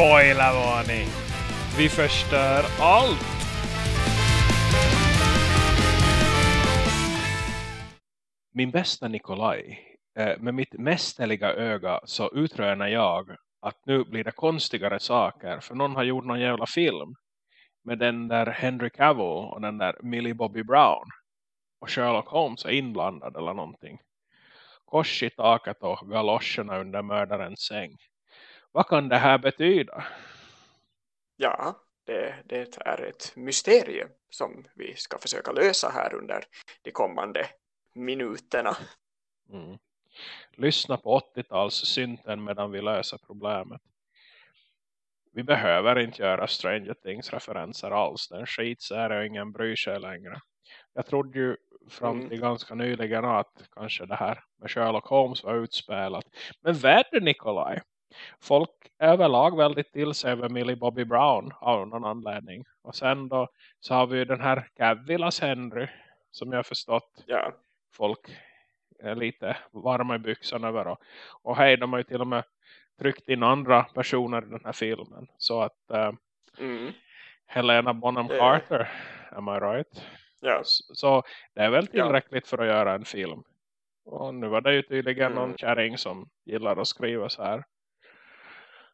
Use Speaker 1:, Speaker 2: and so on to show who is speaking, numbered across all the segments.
Speaker 1: Spoilervarning! Vi förstör allt! Min bästa Nikolaj, eh, med mitt mästerliga öga så utrönar jag att nu blir det konstigare saker för någon har gjort någon jävla film med den där Henry Cavill och den där Millie Bobby Brown och Sherlock Holmes är inblandad eller någonting. Kors i taket och galoscherna under mördarens säng. Vad kan det här betyda?
Speaker 2: Ja, det, det är ett mysterium som vi ska försöka lösa här under de kommande minuterna.
Speaker 1: Mm. Lyssna på 80-tals synten medan vi löser problemet. Vi behöver inte göra Stranger Things referenser alls. Den skitserie och ingen bryr sig längre. Jag trodde ju fram
Speaker 2: Mm.
Speaker 1: till ganska nyligen att kanske det här med Sherlock Holmes var utspelat. Men vad är det Nikolaj? Folk överlag väldigt till sig över Millie Bobby Brown av någon anledning. Och sen då så har vi ju den här Cavillas Henry som jag förstått
Speaker 2: Ja,
Speaker 1: folk är lite varma i byxorna över. Och, och hej, de har ju till och med tryckt in andra personer i den här filmen. Så att eh,
Speaker 2: mm,
Speaker 1: Helena Bonham Carter, am I right?
Speaker 2: ja,
Speaker 1: Så, så det är väl tillräckligt för att göra en film. Och nu var det ju tydligen någon
Speaker 2: Mm.
Speaker 1: kärring som gillar att skriva så här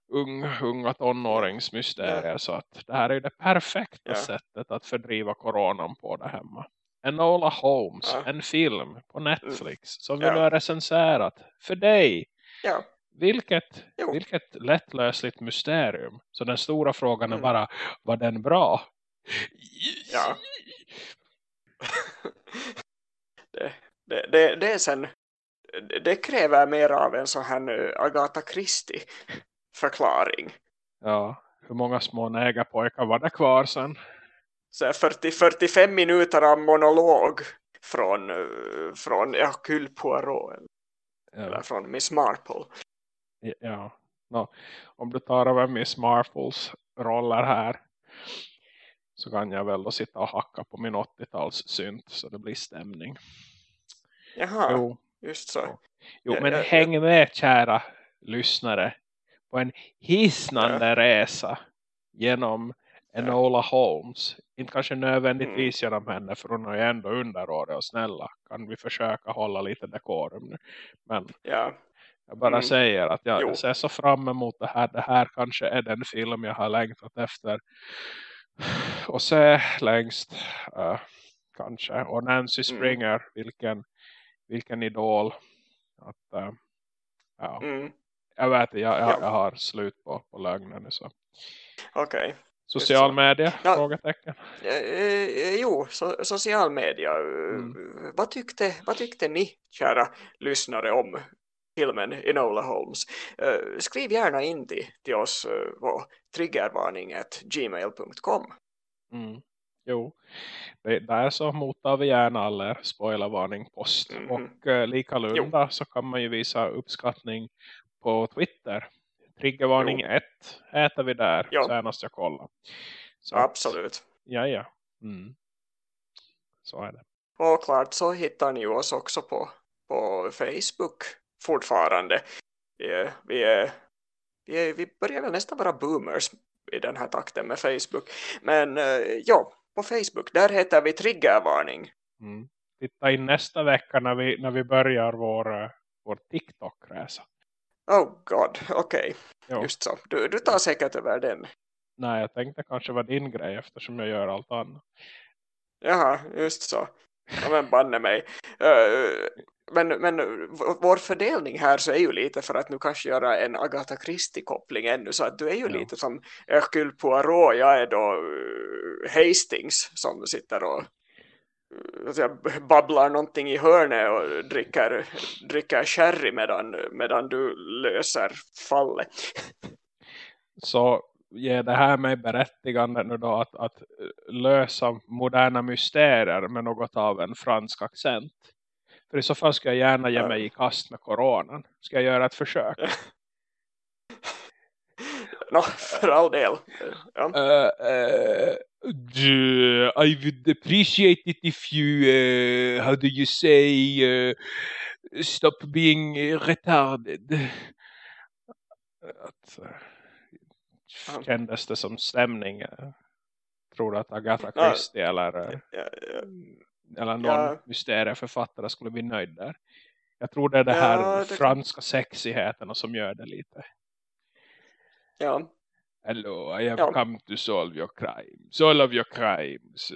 Speaker 1: ung, unga tonåringsmysterier. Så att det här är det perfekta
Speaker 2: Ja.
Speaker 1: sättet att fördriva coronan på det hemma. Enola Holmes,
Speaker 2: Ja.
Speaker 1: en film på Netflix som vi
Speaker 2: Ja.
Speaker 1: nu har recenserat för dig.
Speaker 2: ja,
Speaker 1: Vilket,
Speaker 2: Jo.
Speaker 1: vilket lättlösligt mysterium. Så den stora frågan är
Speaker 2: Mm.
Speaker 1: bara, var den bra?
Speaker 2: Ja. det, det, det, det är sen det, kräver mer av en sån här Agatha Christie förklaring.
Speaker 1: Ja, hur många små nägarpojkar var det kvar sen?
Speaker 2: Så här 40, 45 minuter av monolog från, från Hercule Poirot eller
Speaker 1: Ja,
Speaker 2: från Miss Marple.
Speaker 1: ja. Nå, om du tar över Miss Marples roller här så kan jag väl då sitta och hacka på min 80-tals synt så det blir stämning.
Speaker 2: Jaha,
Speaker 1: Jo,
Speaker 2: just så.
Speaker 1: jo
Speaker 2: Ja,
Speaker 1: men
Speaker 2: ja.
Speaker 1: häng med kära lyssnare på en hisnande resa genom Enola Holmes. Inte kanske nödvändigtvis
Speaker 2: Mm.
Speaker 1: genom henne för hon är ju ändå underårig och snälla. Kan vi försöka hålla lite dekorum nu. Men
Speaker 2: Ja,
Speaker 1: jag bara
Speaker 2: Mm.
Speaker 1: säger att jag, jag ser så fram emot det här. Det här kanske är den film jag har längtat efter. Och se längst eh, kanske. Och Nancy
Speaker 2: Mm.
Speaker 1: Springer, vilken, vilken idol. Att, eh, ja,
Speaker 2: mm,
Speaker 1: jag vet jag, jag,
Speaker 2: Ja.
Speaker 1: jag har slut på, på lögnen nu så.
Speaker 2: okej.
Speaker 1: Social
Speaker 2: så.
Speaker 1: media?
Speaker 2: Ja.
Speaker 1: Frågetecken.
Speaker 2: Eh, eh, jo, so, social media. Eh,
Speaker 1: Mm.
Speaker 2: Vad, tyckte, vad tyckte ni, kära lyssnare, om filmen Enola Holmes? Eh, skriv gärna in till, till oss på triggervarning.gmail.com.
Speaker 1: Mm. Jo, det, där så mottar vi gärna alla er spoilervarning post.
Speaker 2: Mhm.
Speaker 1: Och eh, lika lunda så kan man ju visa uppskattning på Twitter. Triggervarning
Speaker 2: Jo.
Speaker 1: 1 äter vi där
Speaker 2: Ja.
Speaker 1: senast jag kollade. Så att-
Speaker 2: Absolut.
Speaker 1: Ja, ja. Mm. Så är det.
Speaker 2: Och klart så hittar ni oss också på, på Facebook fortfarande. Vi, är, vi, är, vi, är, vi börjar väl nästan vara boomers i den här takten med Facebook. Men eh, ja, på Facebook, där heter vi Triggervarning.
Speaker 1: Mm. Titta in nästa vecka när vi, när vi börjar vår, eh, vår TikTok-resa.
Speaker 2: Oh god, okej.
Speaker 1: Jo.
Speaker 2: Just så. Du, du tar säkert över den.
Speaker 1: Nej, jag tänkte kanske var din grej eftersom jag gör allt annat.
Speaker 2: Jaha, just så. Ja, men banne mig. Eh, men, men vår fördelning här så är ju lite för att nu kanske göra en Agatha Christie-koppling ännu. Så att du är ju
Speaker 1: Ja.
Speaker 2: lite som Hercule Poirot. Jag är då eh, Hastings som sitter och jag babblar någonting i hörnet och dricker, dricker sherry medan, medan du löser fallet.
Speaker 1: så ger det här mig berättigande nu då att, att lösa moderna mysterier med något av en fransk accent. För i så fall ska jag gärna ge mig i kast med coronan. Ska jag göra ett försök?
Speaker 2: Nå, för all del. Ja.
Speaker 1: Uh, uh, I would appreciate it if you, uh, how do you say, uh, stop being uh, retarded. Att, uh,
Speaker 2: Ja.
Speaker 1: kändes det som stämning? Tror du att Agatha
Speaker 2: Ja.
Speaker 1: Christie eller,
Speaker 2: Ja, ja.
Speaker 1: eller någon
Speaker 2: Ja.
Speaker 1: mysterieförfattare skulle bli nöjd där? Jag tror det är det
Speaker 2: Ja,
Speaker 1: här
Speaker 2: det
Speaker 1: franska sexigheten som gör det lite.
Speaker 2: ja.
Speaker 1: Hello, I have
Speaker 2: Ja.
Speaker 1: come to solve your crime. Solve your crimes.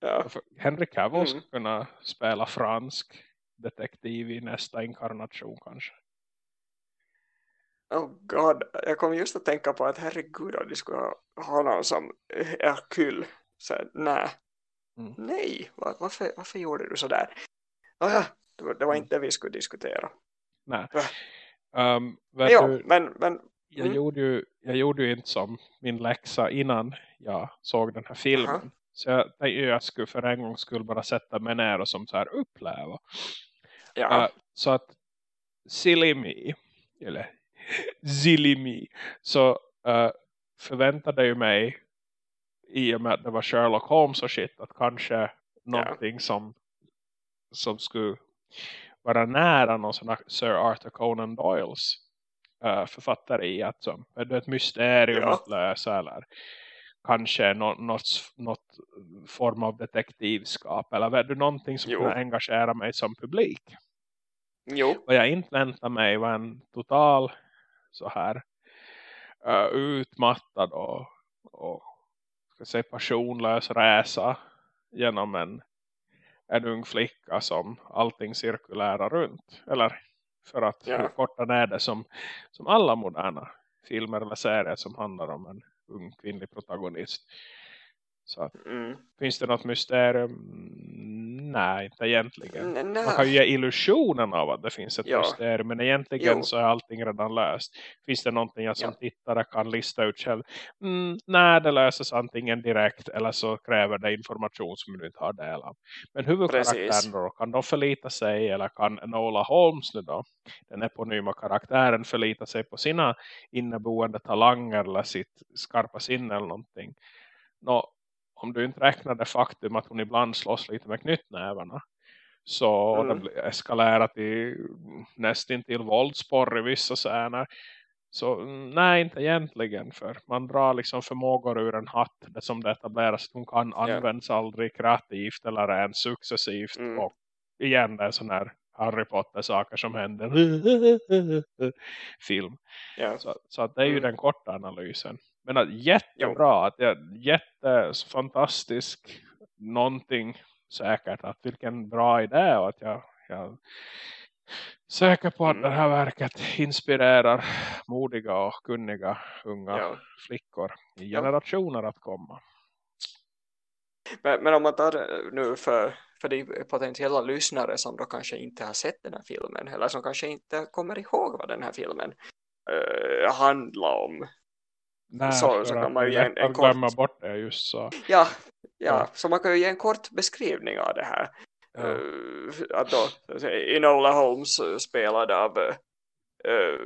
Speaker 2: ja.
Speaker 1: Henry Cavill
Speaker 2: Mm.
Speaker 1: skulle kunna spela fransk detektiv i nästa inkarnation kanske.
Speaker 2: Oh god, jag kom just att tänka på att herregud att de skulle ha, ha någon som Hercule. Så nej.
Speaker 1: Mm.
Speaker 2: Nej, var, varför, varför gjorde du sådär? Ja, det, var, det var
Speaker 1: Mm.
Speaker 2: inte det vi skulle diskutera.
Speaker 1: Nej. Um,
Speaker 2: Men, ja,
Speaker 1: du,
Speaker 2: men, men
Speaker 1: jag,
Speaker 2: mm.
Speaker 1: gjorde ju, jag gjorde ju inte som min läxa innan jag såg den här filmen.
Speaker 2: Aha.
Speaker 1: Så jag tänkte jag skulle för en gång skulle bara sätta mig ner och som så här uppleva.
Speaker 2: ja,
Speaker 1: Uh, så att silly me, eller silly me, så uh, förväntade ju mig i och med att det var Sherlock Holmes och shit att kanske någonting som, som skulle vara nära någon sån här Sir Arthur Conan Doyles uh, författare att som är det ett mysterium
Speaker 2: Ja.
Speaker 1: att lösa eller kanske något, något, något form av detektivskap eller är det någonting som
Speaker 2: Jo.
Speaker 1: kan engagera mig som publik
Speaker 2: jo,
Speaker 1: vad jag inte väntade mig var en total så här uh, utmattad och, och ska säga, passionlös resa genom en, en ung flicka som allting cirkulärar runt. Eller för att
Speaker 2: Ja.
Speaker 1: korta ner det som, som alla moderna filmer eller serier som handlar om en ung kvinnlig protagonist. Så
Speaker 2: mm.
Speaker 1: finns det något mysterium? Nej, inte egentligen.
Speaker 2: N-
Speaker 1: Man kan ju ge illusionen av att det finns ett
Speaker 2: Ja.
Speaker 1: mysterium. Men egentligen
Speaker 2: Jo.
Speaker 1: så är allting redan löst. Finns det någonting jag som
Speaker 2: Ja.
Speaker 1: tittare kan lista ut själv? Mm, nej, det löses antingen direkt. Eller så kräver det information som du inte har del av. Men huvudkaraktären då? Kan de förlita sig? Eller kan Enola Holmes nu då? Den eponyma karaktären förlita sig på sina inneboende talanger. Eller sitt skarpa sinne eller någonting. Nå, om du inte räknar det faktum att hon ibland slåss lite med knytnävarna så
Speaker 2: Mm.
Speaker 1: det blir eskalerat i nästintill våldsporr i vissa scener. Så mm, nej, inte egentligen. För man drar liksom förmågor ur en hatt. Det som det etableras. Hon kan användas aldrig kreativt eller ens successivt.
Speaker 2: Mm.
Speaker 1: Och igen det är sån här Harry Potter-saker som händer. Film.
Speaker 2: Ja.
Speaker 1: Så, så det är ju
Speaker 2: Mm.
Speaker 1: den korta analysen. Men att jättebra. Att jag, jätte fantastisk någonting säkert. Att vilken bra idé. Och att jag, jag säker på att
Speaker 2: Mm.
Speaker 1: det här verket inspirerar modiga och kunniga unga
Speaker 2: Ja.
Speaker 1: flickor i
Speaker 2: Ja.
Speaker 1: generationer att komma.
Speaker 2: Men, men om man tar eh, nu för, för de potentiella lyssnare som då kanske inte har sett den här filmen eller som kanske inte kommer ihåg vad den här filmen uh, handlar om.
Speaker 1: Nej,
Speaker 2: Så- så kan man ju ge en- en kort-
Speaker 1: bort det just sa.
Speaker 2: Ja, ja, så man kan ju ge en kort beskrivning av det här.
Speaker 1: Ja.
Speaker 2: Eh, att då, så Enola Holmes eh, spelad av uh,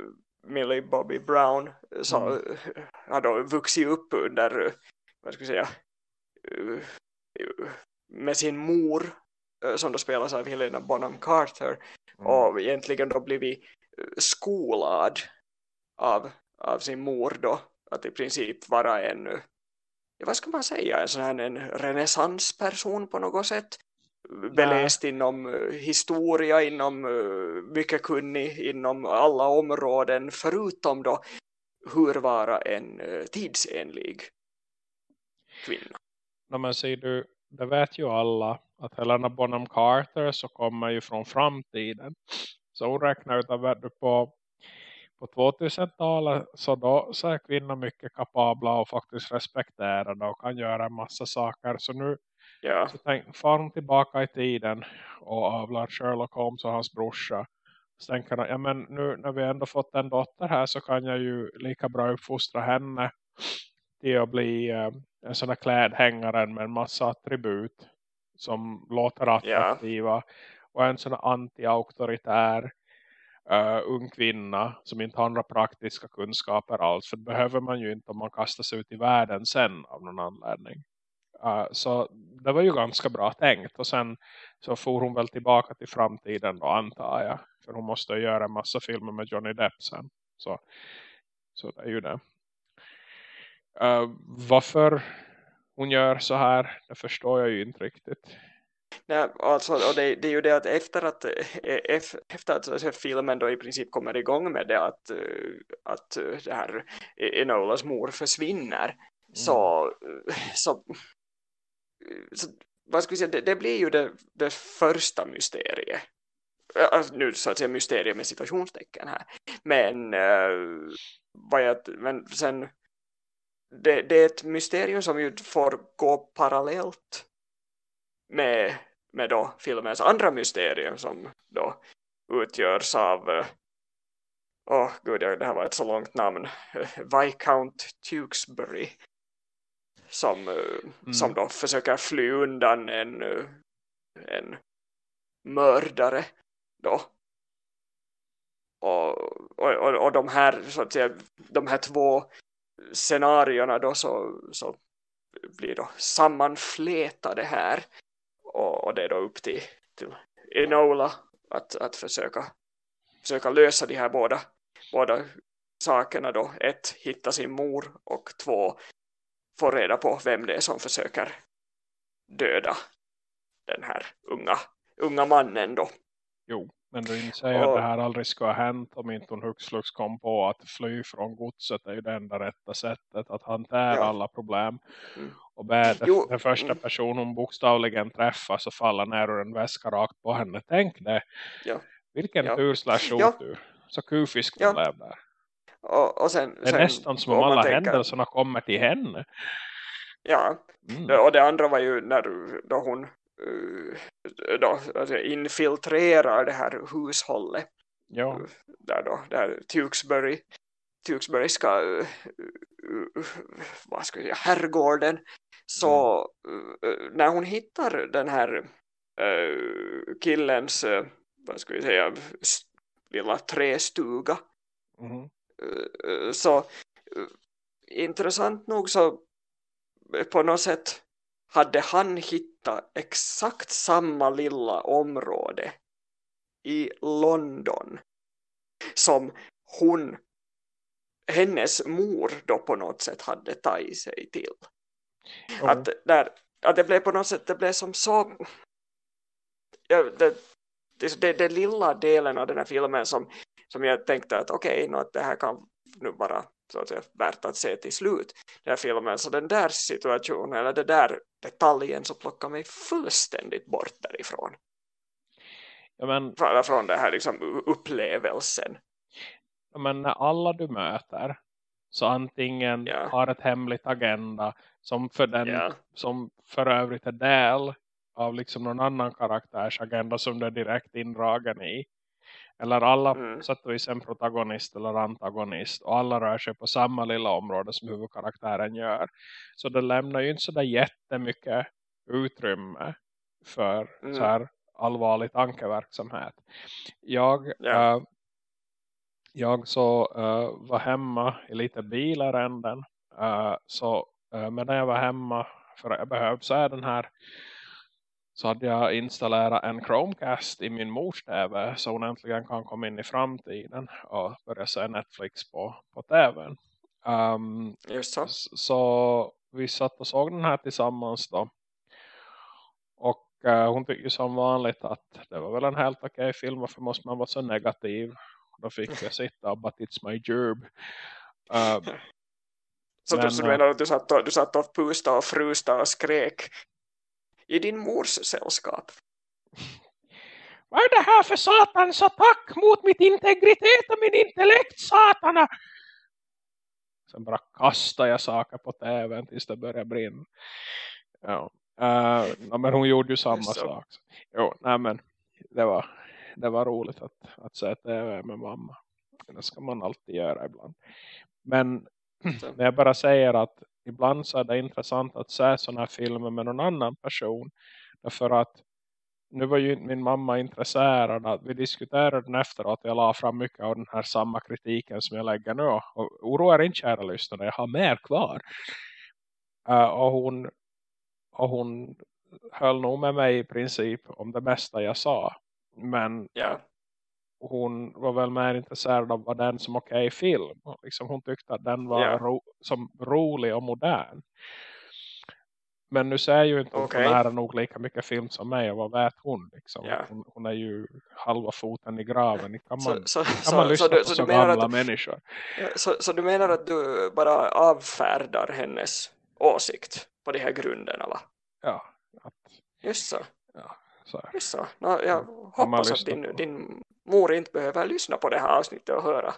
Speaker 2: Millie Bobby Brown så,
Speaker 1: Mm.
Speaker 2: har då vuxit upp under, vad ska jag säga, med sin mor som då spelas av Helena Bonham Carter
Speaker 1: Mm.
Speaker 2: och egentligen då blivit skolad av, av sin mor då att i princip vara en ja, vad ska man säga, en sån här en renässansperson på något sätt beläst inom eh, historia, inom eh, mycket kunnig inom alla områden förutom då hur vara en eh, tidsenlig kvinna.
Speaker 1: No, men ser du, det vet ju alla att Helena Bonham Carter så kommer ju från framtiden. Så hon räknar ut att du på, på 2000-talet så då så är kvinnor mycket kapabla och faktiskt respekterade och kan göra en massa saker. Så nu
Speaker 2: Ja,
Speaker 1: så tänk, far hon tillbaka i tiden och avlar Sherlock Holmes och hans brorsa. Så tänker jag, ja men nu när vi ändå fått en dotter här så kan jag ju lika bra uppfostra henne till att bli eh, en sån här klädhängare med en massa attribut som låter attraktiva. Och en sån anti-auktoritär uh, ung kvinna som inte har några praktiska kunskaper alls. För det behöver man ju inte om man kastas ut i världen sen av någon anledning. Uh, så det var ju ganska bra tänkt. Och sen så får hon väl tillbaka till framtiden då antar jag. För hon måste göra en massa filmer med Johnny Depp sen. Så, så det är ju det. uh, varför hon gör så här, det förstår jag ju inte riktigt.
Speaker 2: Nej, alltså, och det, det, är ju det att efter att, eh, efter att filmen då i princip kommer igång med det att, eh, att det här Enolas mor försvinner mm. så, så, så vad ska vi säga, det, det blir ju det, det första mysteriet alltså, nu så att säga mysterium med situationstecken här men, uh, vad jag, men sen det, det, är ett mysterium som ju får gå parallellt med, med då filmens andra mysterium som då utgörs av åh oh, gud, det här var ett så långt namn Viscount Tewksbury som, mm. som då försöker fly undan en, en mördare då. Och, och, och de här så att säga, de här två scenarierna då så, så blir då sammanflätade här och, det är då upp till, till Enola att, att försöka, försöka lösa de här båda, båda sakerna då. Ett, hitta sin mor och två, få reda på vem det är som försöker döda den här unga, unga mannen då.
Speaker 1: Jo, men du inser och, att det här aldrig ska ha hänt om inte hon hux kom på att fly från godset är ju det enda rätta sättet att hantera ja. alla problem. Mm. Och be den första mm. person hon bokstavligen träffar så faller ner ur en väska rakt på henne. Tänk det. Ja. Vilken ja. tur slash otur. Så kufisk ja. blev där.
Speaker 2: Och, och sen,
Speaker 1: det är
Speaker 2: sen,
Speaker 1: nästan som om alla tänker... händelserna kommer till henne.
Speaker 2: Ja, mm. och det andra var ju när då hon Eh, då, alltså infiltrerar det här hushållet. Ja. Där då, där Tewksbury, Tewksbury ska uh, uh, vad ska jag säga, herrgården. Så uh, när hon hittar den här killens, vad ska vi säga, lilla trästuga. Mm. så intressant nog så på något sätt hade han hittat exakt samma lilla område i London som hon hennes mor då på något sätt hade tagit sig till. Mm. Att, där, att det blev på något sätt, det blev som så ja, det, det, det, det lilla delen av den här filmen som, som jag tänkte att okej, okay, det här kan nu vara så att säga, värt att se till slut den här filmen. Så den där situationen, eller den där detaljen så plockar mig fullständigt bort därifrån.
Speaker 1: Ja, men,
Speaker 2: från, från den här liksom, upplevelsen.
Speaker 1: Ja, men när alla du möter så antingen ja. har ett hemligt agenda som för den ja. som för övrigt är del av liksom någon annan karaktärs agenda som du är direkt indragen i eller alla mm. sätt och vis en protagonist eller antagonist. Och alla rör sig på samma lilla område som huvudkaraktären gör. Så det lämnar ju inte så där jättemycket utrymme för mm. så här allvarlig tankeverksamhet. Jag, yeah. äh, jag så äh, var hemma i lite bilärenden. Äh, så äh, medan jag var hemma för jag behövde så är den här så hade jag installerat en Chromecast i min mors tv så hon äntligen kan komma in i framtiden och börja se Netflix på, på tvn. Um,
Speaker 2: Just så.
Speaker 1: så vi satt och såg den här tillsammans då. Och uh, hon tyckte som vanligt att det var väl en helt okej film. Varför måste man vara så negativ? Då fick jag sitta och but it's my job. Uh,
Speaker 2: så, men, du, så du menar att du satt och, du satt och pustade och frustade och skrek i din mors sällskap.
Speaker 1: Vad är det här för satans attack mot mitt integritet och min intellekt, satana? Sen bara kastar jag saker på tvn tills det börjar brinna. Ja. Uh, men hon gjorde ju samma sak. Jo, nej men det var, det var roligt att, att se tv med mamma. Det ska man alltid göra ibland. Men när jag bara säger att ibland så är det intressant att se sådana här filmer med någon annan person. Därför att nu var ju min mamma intresserad att vi diskuterade den efteråt. Jag la fram mycket av den här samma kritiken som jag lägger nu. Och oroa er inte kära lyssnare, jag har mer kvar. Uh, och, hon, och hon höll nog med mig i princip om det mesta jag sa. Men,
Speaker 2: yeah
Speaker 1: hon var väl mer intresserad av vad den som okej okay film. Liksom hon tyckte att den var yeah. ro, som rolig och modern. Men nu säger ju inte okay. hon nära nog lika mycket film som mig. Och vad vet hon? Liksom? Yeah. Hon, hon, är ju halva foten i graven. Kan man, så, så, kan
Speaker 2: så,
Speaker 1: man lyssna så,
Speaker 2: du,
Speaker 1: på så, gamla att, människor?
Speaker 2: Så, så du menar att du bara avfärdar hennes åsikt på de här grunderna? Va?
Speaker 1: Ja.
Speaker 2: Att, Just så.
Speaker 1: Ja, så.
Speaker 2: Just så. No, jag hoppas att din, din mor inte behöver lyssna på det här avsnittet och höra,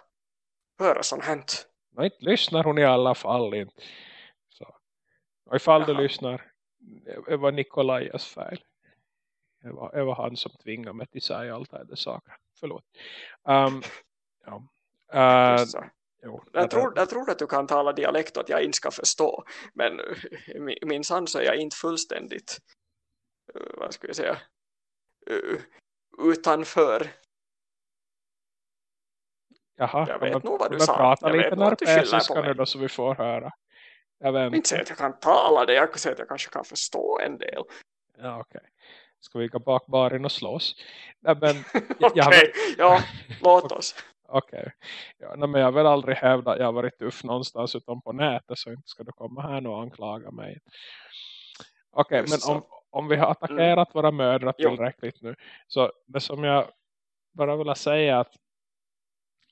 Speaker 2: höra sånt hänt.
Speaker 1: Nej, inte lyssnar hon i alla fall inte. Så. Och ifall Jaha. du lyssnar, det var Nikolajas fel. Det var, det var han som tvingade mig till säga allt det saker. Förlåt. Um, ja. Uh,
Speaker 2: jo, jag, tror, jag tror att du kan tala dialekt och att jag inte ska förstå. Men min så är jag inte fullständigt uh, vad ska jag säga utanför
Speaker 1: Jaha,
Speaker 2: jag vet nog vad du
Speaker 1: sa. Prata lite norrpesiska nu då så vi får höra.
Speaker 2: Jag vet inte säga att jag kan tala det, jag kan säga att jag kanske kan förstå en del.
Speaker 1: Ja, okej. Okay. Ska vi gå bak baren och slåss?
Speaker 2: Nej, men, okay. ja, låt oss.
Speaker 1: Okej. Okay. Ja, men jag vill aldrig hävda att jag har varit tuff någonstans utom på nätet så inte ska du komma här och anklaga mig. Okej, okay, men om, om vi har attackerat mm. våra mödrar tillräckligt jo. nu. Så det som jag bara vill säga att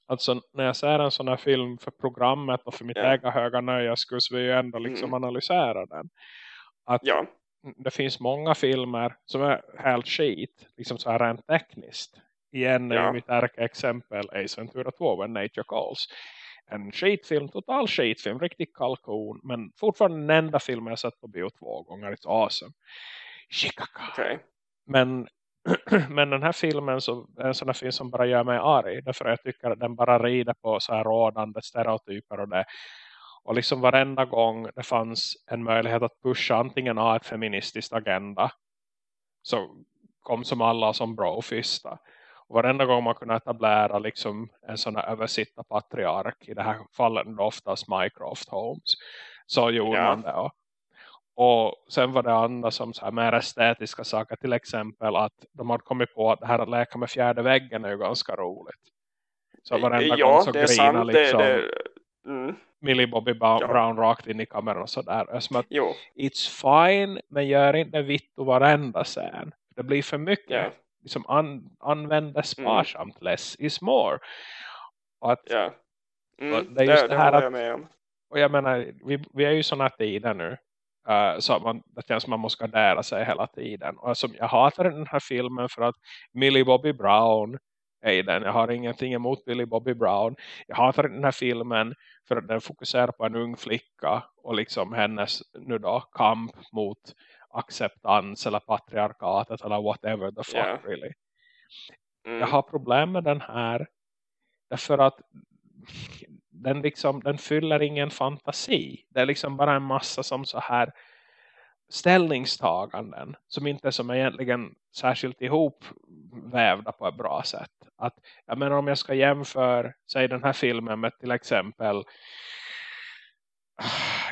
Speaker 1: Alltså när jag ser en sån här film för programmet och för mitt yeah. äga höga nöje skulle vi ju ändå liksom mm. analysera den. Att ja. det finns många filmer som är helt skit, liksom så här rent tekniskt. Igen ja. är mitt exempel Ace Ventura 2, When Nature Calls. En skitfilm, total skitfilm, riktigt kalkon. Men fortfarande den enda filmen jag sett på bio två gånger. It's awesome. Chicago. Okay. Men men den här filmen så, är en sån här film som bara gör mig arg. Därför jag tycker att den bara rider på så här rådande stereotyper och det. Och liksom varenda gång det fanns en möjlighet att pusha antingen av ett feministiskt agenda. Så kom som alla som brofista. Och varenda gång man kunde etablera liksom en sån här översitta patriark. I det här fallet oftast Mycroft Holmes. Så gjorde ja. man det. Och sen var det andra som så här mer estetiska saker. Till exempel att de har kommit på att det här att läka med fjärde väggen är ju ganska roligt. Så varenda ja, gång så grinar liksom det, det, mm. Millie Bobby Brown, ja. Rakt in i kameran och sådär. Som att, jo. It's fine men gör inte vitt och varenda scen. Det blir för mycket. Yeah. Liksom an, använda sparsamt. Mm. Less is more. Och att,
Speaker 2: yeah. mm. och det är just det, det här att.
Speaker 1: Och jag menar, vi, vi är ju sådana tider nu Uh, så att man, det känns som man måste lära sig hela tiden. Och alltså, jag hatar den här filmen för att Millie Bobby Brown är i den. Jag har ingenting emot Millie Bobby Brown. Jag hatar den här filmen för att den fokuserar på en ung flicka och liksom hennes nu då, kamp mot acceptans eller patriarkatet eller whatever the fuck yeah. really. Mm. Jag har problem med den här därför att den, liksom, den fyller ingen fantasi. Det är liksom bara en massa som så här ställningstaganden som inte som egentligen särskilt ihop vävda på ett bra sätt. Att, jag menar om jag ska jämföra säg den här filmen med till exempel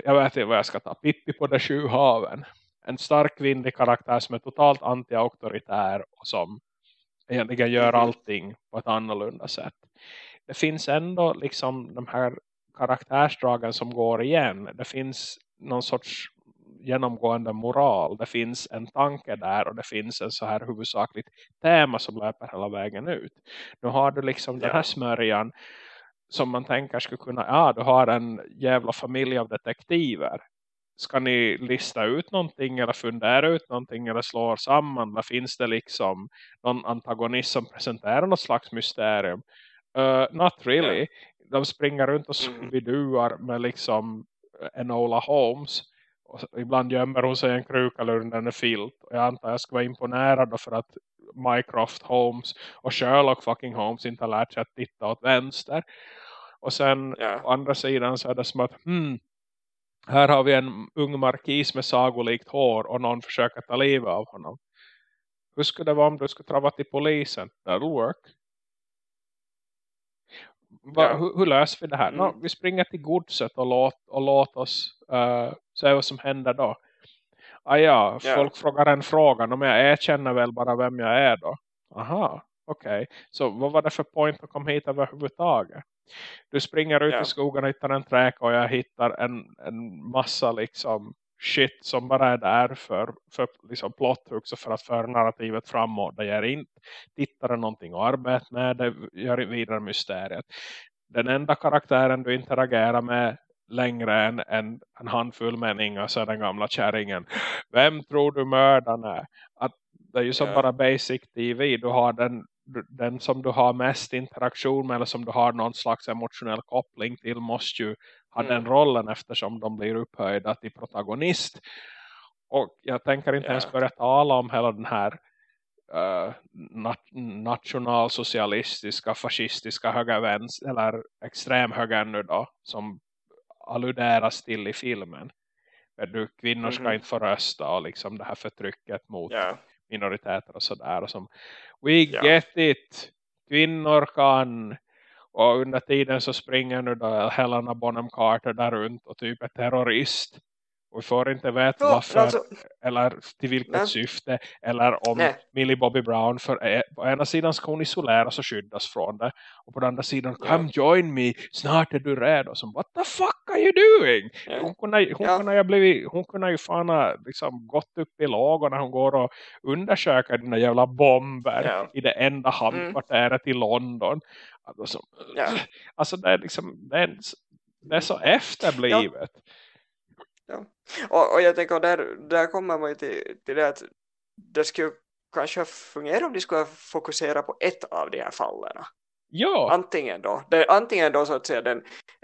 Speaker 1: jag vet inte vad jag ska ta Pippi på de sju haven. En stark kvinnlig karaktär som är totalt anti-auktoritär och som egentligen gör mm-hmm. allting på ett annorlunda sätt det finns ändå liksom de här karaktärsdragen som går igen. Det finns någon sorts genomgående moral. Det finns en tanke där och det finns en så här huvudsakligt tema som löper hela vägen ut. Nu har du liksom ja. den här smörjan som man tänker skulle kunna, ja du har en jävla familj av detektiver. Ska ni lista ut någonting eller fundera ut någonting eller slå samman? Eller finns det liksom någon antagonist som presenterar något slags mysterium? Uh, not really. Yeah. De springer runt och mm. scooby med liksom Enola Holmes. Och ibland gömmer hon sig en kruka under en filt. Och jag antar att jag ska vara imponerad då för att Mycroft Holmes och Sherlock fucking Holmes inte har lärt sig att titta åt vänster. Och sen yeah. å andra sidan så är det som att hmm, här har vi en ung markis med sagolikt hår och någon försöker ta livet av honom. Hur skulle det vara om du skulle trava till polisen? That'll work. Va, ja. hur, hur, löser vi det här? Mm. No, vi springer till godset och låt, och låt oss uh, se vad som händer då. Ah, ja, folk frågar en fråga. Men jag erkänner väl bara vem jag är då. Aha, okej. Okay. Så vad var det för point att komma hit överhuvudtaget? Du springer ut ja. i skogen och hittar en träk och jag hittar en, en massa liksom shit som bara är där för, för liksom plotthooks och för att föra narrativet framåt. Det ger inte tittaren någonting att arbeta med. Det gör vidare mysteriet. Den enda karaktären du interagerar med längre än en, en handfull männingar så är den gamla kärringen. Vem tror du mördaren är? Att det är ju som yeah. bara basic TV. Du har den, den som du har mest interaktion med eller som du har någon slags emotionell koppling till måste ju ha mm. den rollen eftersom de blir upphöjda till protagonist. Och jag tänker inte yeah. ens börja tala om hela den här uh, nat nationalsocialistiska, fascistiska högerväns eller extremhögern nu då som alluderas till i filmen. Du, kvinnor ska mm inte få rösta och liksom det här förtrycket mot yeah. minoriteter och sådär. Och som, we yeah. get it! Kvinnor kan! Och under tiden så springer nu då Helena Bonham Carter där runt och typ är terrorist. Och vi får inte veta ja, varför alltså, eller till vilket nej. syfte eller om nej. Millie Bobby Brown för eh, på ena sidan ska hon isoleras och skyddas från det och på den andra sidan ja. come join me, snart är du redo som what the fuck are you doing? Ja. Hon, kunde, hon, ja. kunde blivit, hon kunde ju fan liksom gått upp i lågor när hon går och undersöker dina jävla bomber i det enda hamnkvarteret mm. i London alltså, alltså det är liksom det är, det är så efterblivet
Speaker 2: Ja. Och, och jag tänker, där, där kommer man ju till, till det att det skulle kanske fungera om de skulle fokusera på ett av de här fallen.
Speaker 1: Ja.
Speaker 2: Antingen då, det, antingen då så att säga den,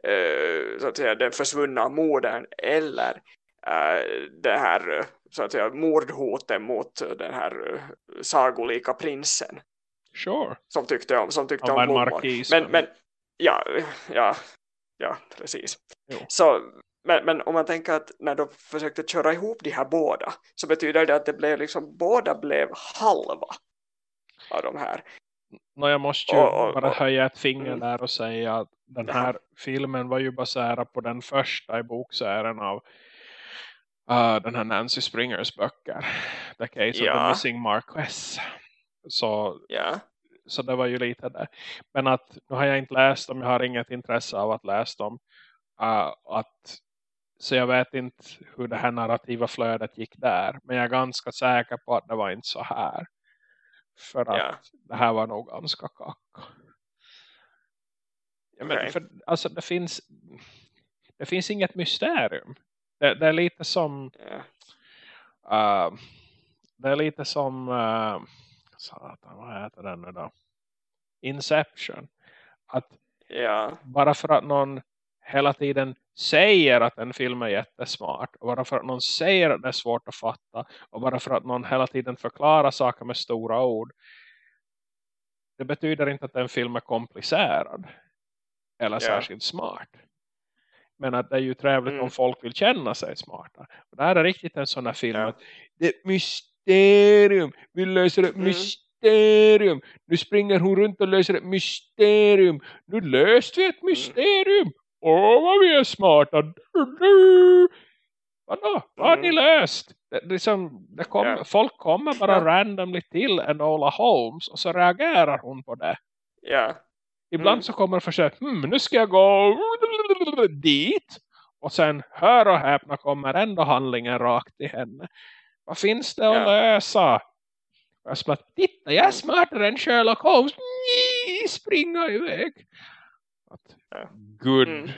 Speaker 2: eh, så att säga, den försvunna modern eller eh, det här så att säga mordhoten mot den här eh, sagolika prinsen.
Speaker 1: Sure.
Speaker 2: Som tyckte om, som tyckte om blommor. Men, men ja, ja, ja, precis. Jo. Så men, men om man tänker att när de försökte köra ihop de här båda så betyder det att det blev liksom, båda blev halva av de här.
Speaker 1: No, jag måste ju och, och, bara höja ett finger mm. där och säga att den här filmen var ju baserad på den första i boksären av uh, den här Nancy Springers böcker. The Case ja. of the Missing Marquess. Så,
Speaker 2: ja.
Speaker 1: så det var ju lite där. Men att nu har jag inte läst dem, jag har inget intresse av att läsa dem. Uh, att så jag vet inte hur det här narrativa flödet gick där. Men jag är ganska säker på att det var inte så här. För att ja. det här var nog ganska kack. Ja, men okay. för, alltså det finns det finns inget mysterium. Det, det är lite som yeah. uh, det är lite som uh, satan, vad heter den nu då? Inception. Att
Speaker 2: yeah.
Speaker 1: bara för att någon hela tiden säger att en film är jättesmart och bara för att någon säger att det är svårt att fatta och bara för att någon hela tiden förklarar saker med stora ord det betyder inte att en film är komplicerad eller yeah. särskilt smart men att det är ju trevligt mm. om folk vill känna sig smarta och det här är riktigt en sån här film yeah. att det är mysterium vi löser ett mm. mysterium nu springer hon runt och löser ett mysterium nu löste vi ett mm. mysterium Åh vad vi är smarta. Vadå? Vad har ni mm. läst? Det, liksom, det kom, yeah. Folk kommer bara yeah. randomly till Enola Holmes och så reagerar hon på det.
Speaker 2: Yeah.
Speaker 1: Ibland mm. så kommer det för sig, hmm, nu ska jag gå dit. Och sen, hör och häpna, kommer ändå handlingen rakt till henne. Vad finns det att läsa? Jag är titta, jag är smartare än Sherlock Holmes. Nej, springa iväg. Att, Gud. Mm.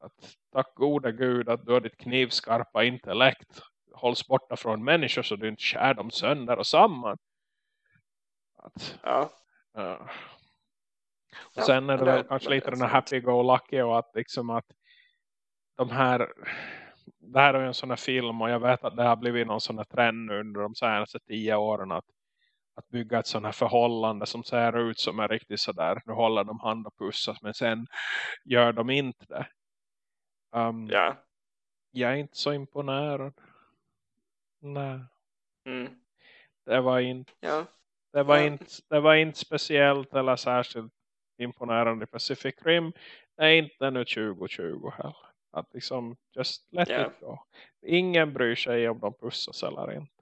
Speaker 1: Att, tack gode Gud att du har ditt knivskarpa intellekt hålls borta från människor så du inte skär dem sönder och samman. Att,
Speaker 2: ja.
Speaker 1: Uh. Och ja, sen är det, det väl kanske lite den här happy-go-lucky och att liksom att de här det här är en sån här film och jag vet att det har blivit någon sån här trend under de senaste tio åren att att bygga ett sådant här förhållande som ser ut som är riktigt sådär. Nu håller de hand och pussas men sen gör de inte det. Um,
Speaker 2: ja.
Speaker 1: Jag är inte så imponerad. Nej.
Speaker 2: Mm.
Speaker 1: Det var inte
Speaker 2: ja.
Speaker 1: det, var
Speaker 2: ja.
Speaker 1: inte det var inte speciellt eller särskilt imponerande i Pacific Rim. Det är inte nu 2020 heller. Att liksom, just let yeah. it go. Ingen bryr sig om de pussas eller inte.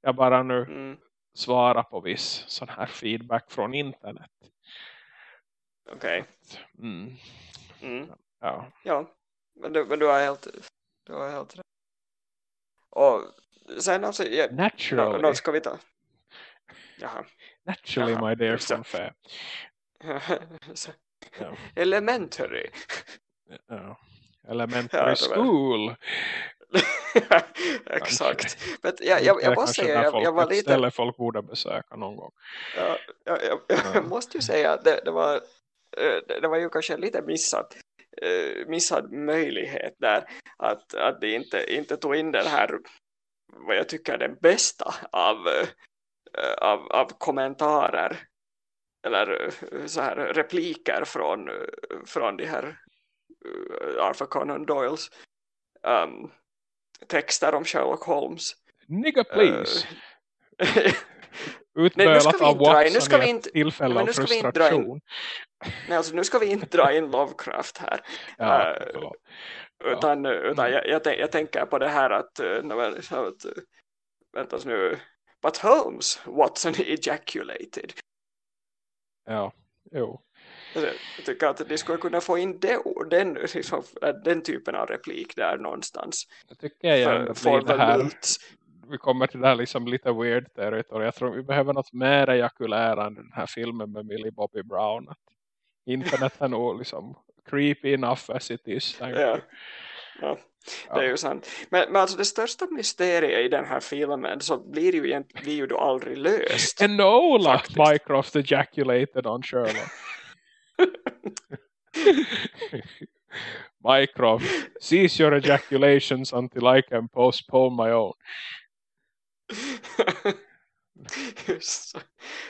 Speaker 1: Jag bara nu
Speaker 2: mm
Speaker 1: svara på viss sån här feedback från internet.
Speaker 2: Okej. Okay.
Speaker 1: Mm.
Speaker 2: Mm.
Speaker 1: Ja.
Speaker 2: ja, men du, men du har helt du har helt rätt. Och sen alltså, ja,
Speaker 1: Naturally.
Speaker 2: No, no, ska vi ta. Jaha.
Speaker 1: Naturally
Speaker 2: Jaha.
Speaker 1: my dear. Ja.
Speaker 2: Elementary.
Speaker 1: Ja. Elementary school.
Speaker 2: Exakt. Men jag, jag, jag säga,
Speaker 1: där
Speaker 2: jag, jag var lite
Speaker 1: ställe folk borde besöka någon gång.
Speaker 2: Ja, jag, jag,
Speaker 1: Ja.
Speaker 2: jag måste ju säga att det, det, var, eh, det, det var ju kanske lite missat, eh, missad möjlighet där att, att de inte, inte tog in den här vad jag tycker är den bästa av, eh, av, av kommentarer eller så här repliker från, från de här Arthur Conan Doyles um, texter om Sherlock Holmes.
Speaker 1: Nigga please.
Speaker 2: Eh,
Speaker 1: Utbölat av
Speaker 2: in- nu
Speaker 1: Watson
Speaker 2: ska vi inte-
Speaker 1: tillfälle av
Speaker 2: nu ska vi inte dra in-
Speaker 1: frustration.
Speaker 2: Nej, alltså nu ska vi inte dra in Lovecraft här.
Speaker 1: Ja,
Speaker 2: Eh,
Speaker 1: förlåt.
Speaker 2: Utan, utan
Speaker 1: Mm.
Speaker 2: jag, jag, jag tänker på det här att, eh, eh, vänta nu, but Holmes, Watson ejaculated.
Speaker 1: Ja, jo.
Speaker 2: Alltså, Jag tycker att de skulle kunna få in det, den, liksom, den typen av replik där någonstans.
Speaker 1: Jag tycker jag
Speaker 2: För,
Speaker 1: det här, vi kommer till det här liksom lite weird territory. Jag tror vi behöver något mer ejakulerande den här filmen med Millie Bobby Brown. Att internet är nog liksom creepy enough as it is. tänker
Speaker 2: Ja. det är ju sant. Men, men alltså det största mysteriet i den här filmen så blir ju, blir ju då aldrig löst.
Speaker 1: Enola. Mycroft ejaculated on Sherlock. Mycroft, cease your ejaculations until I can postpone my own.
Speaker 2: Så.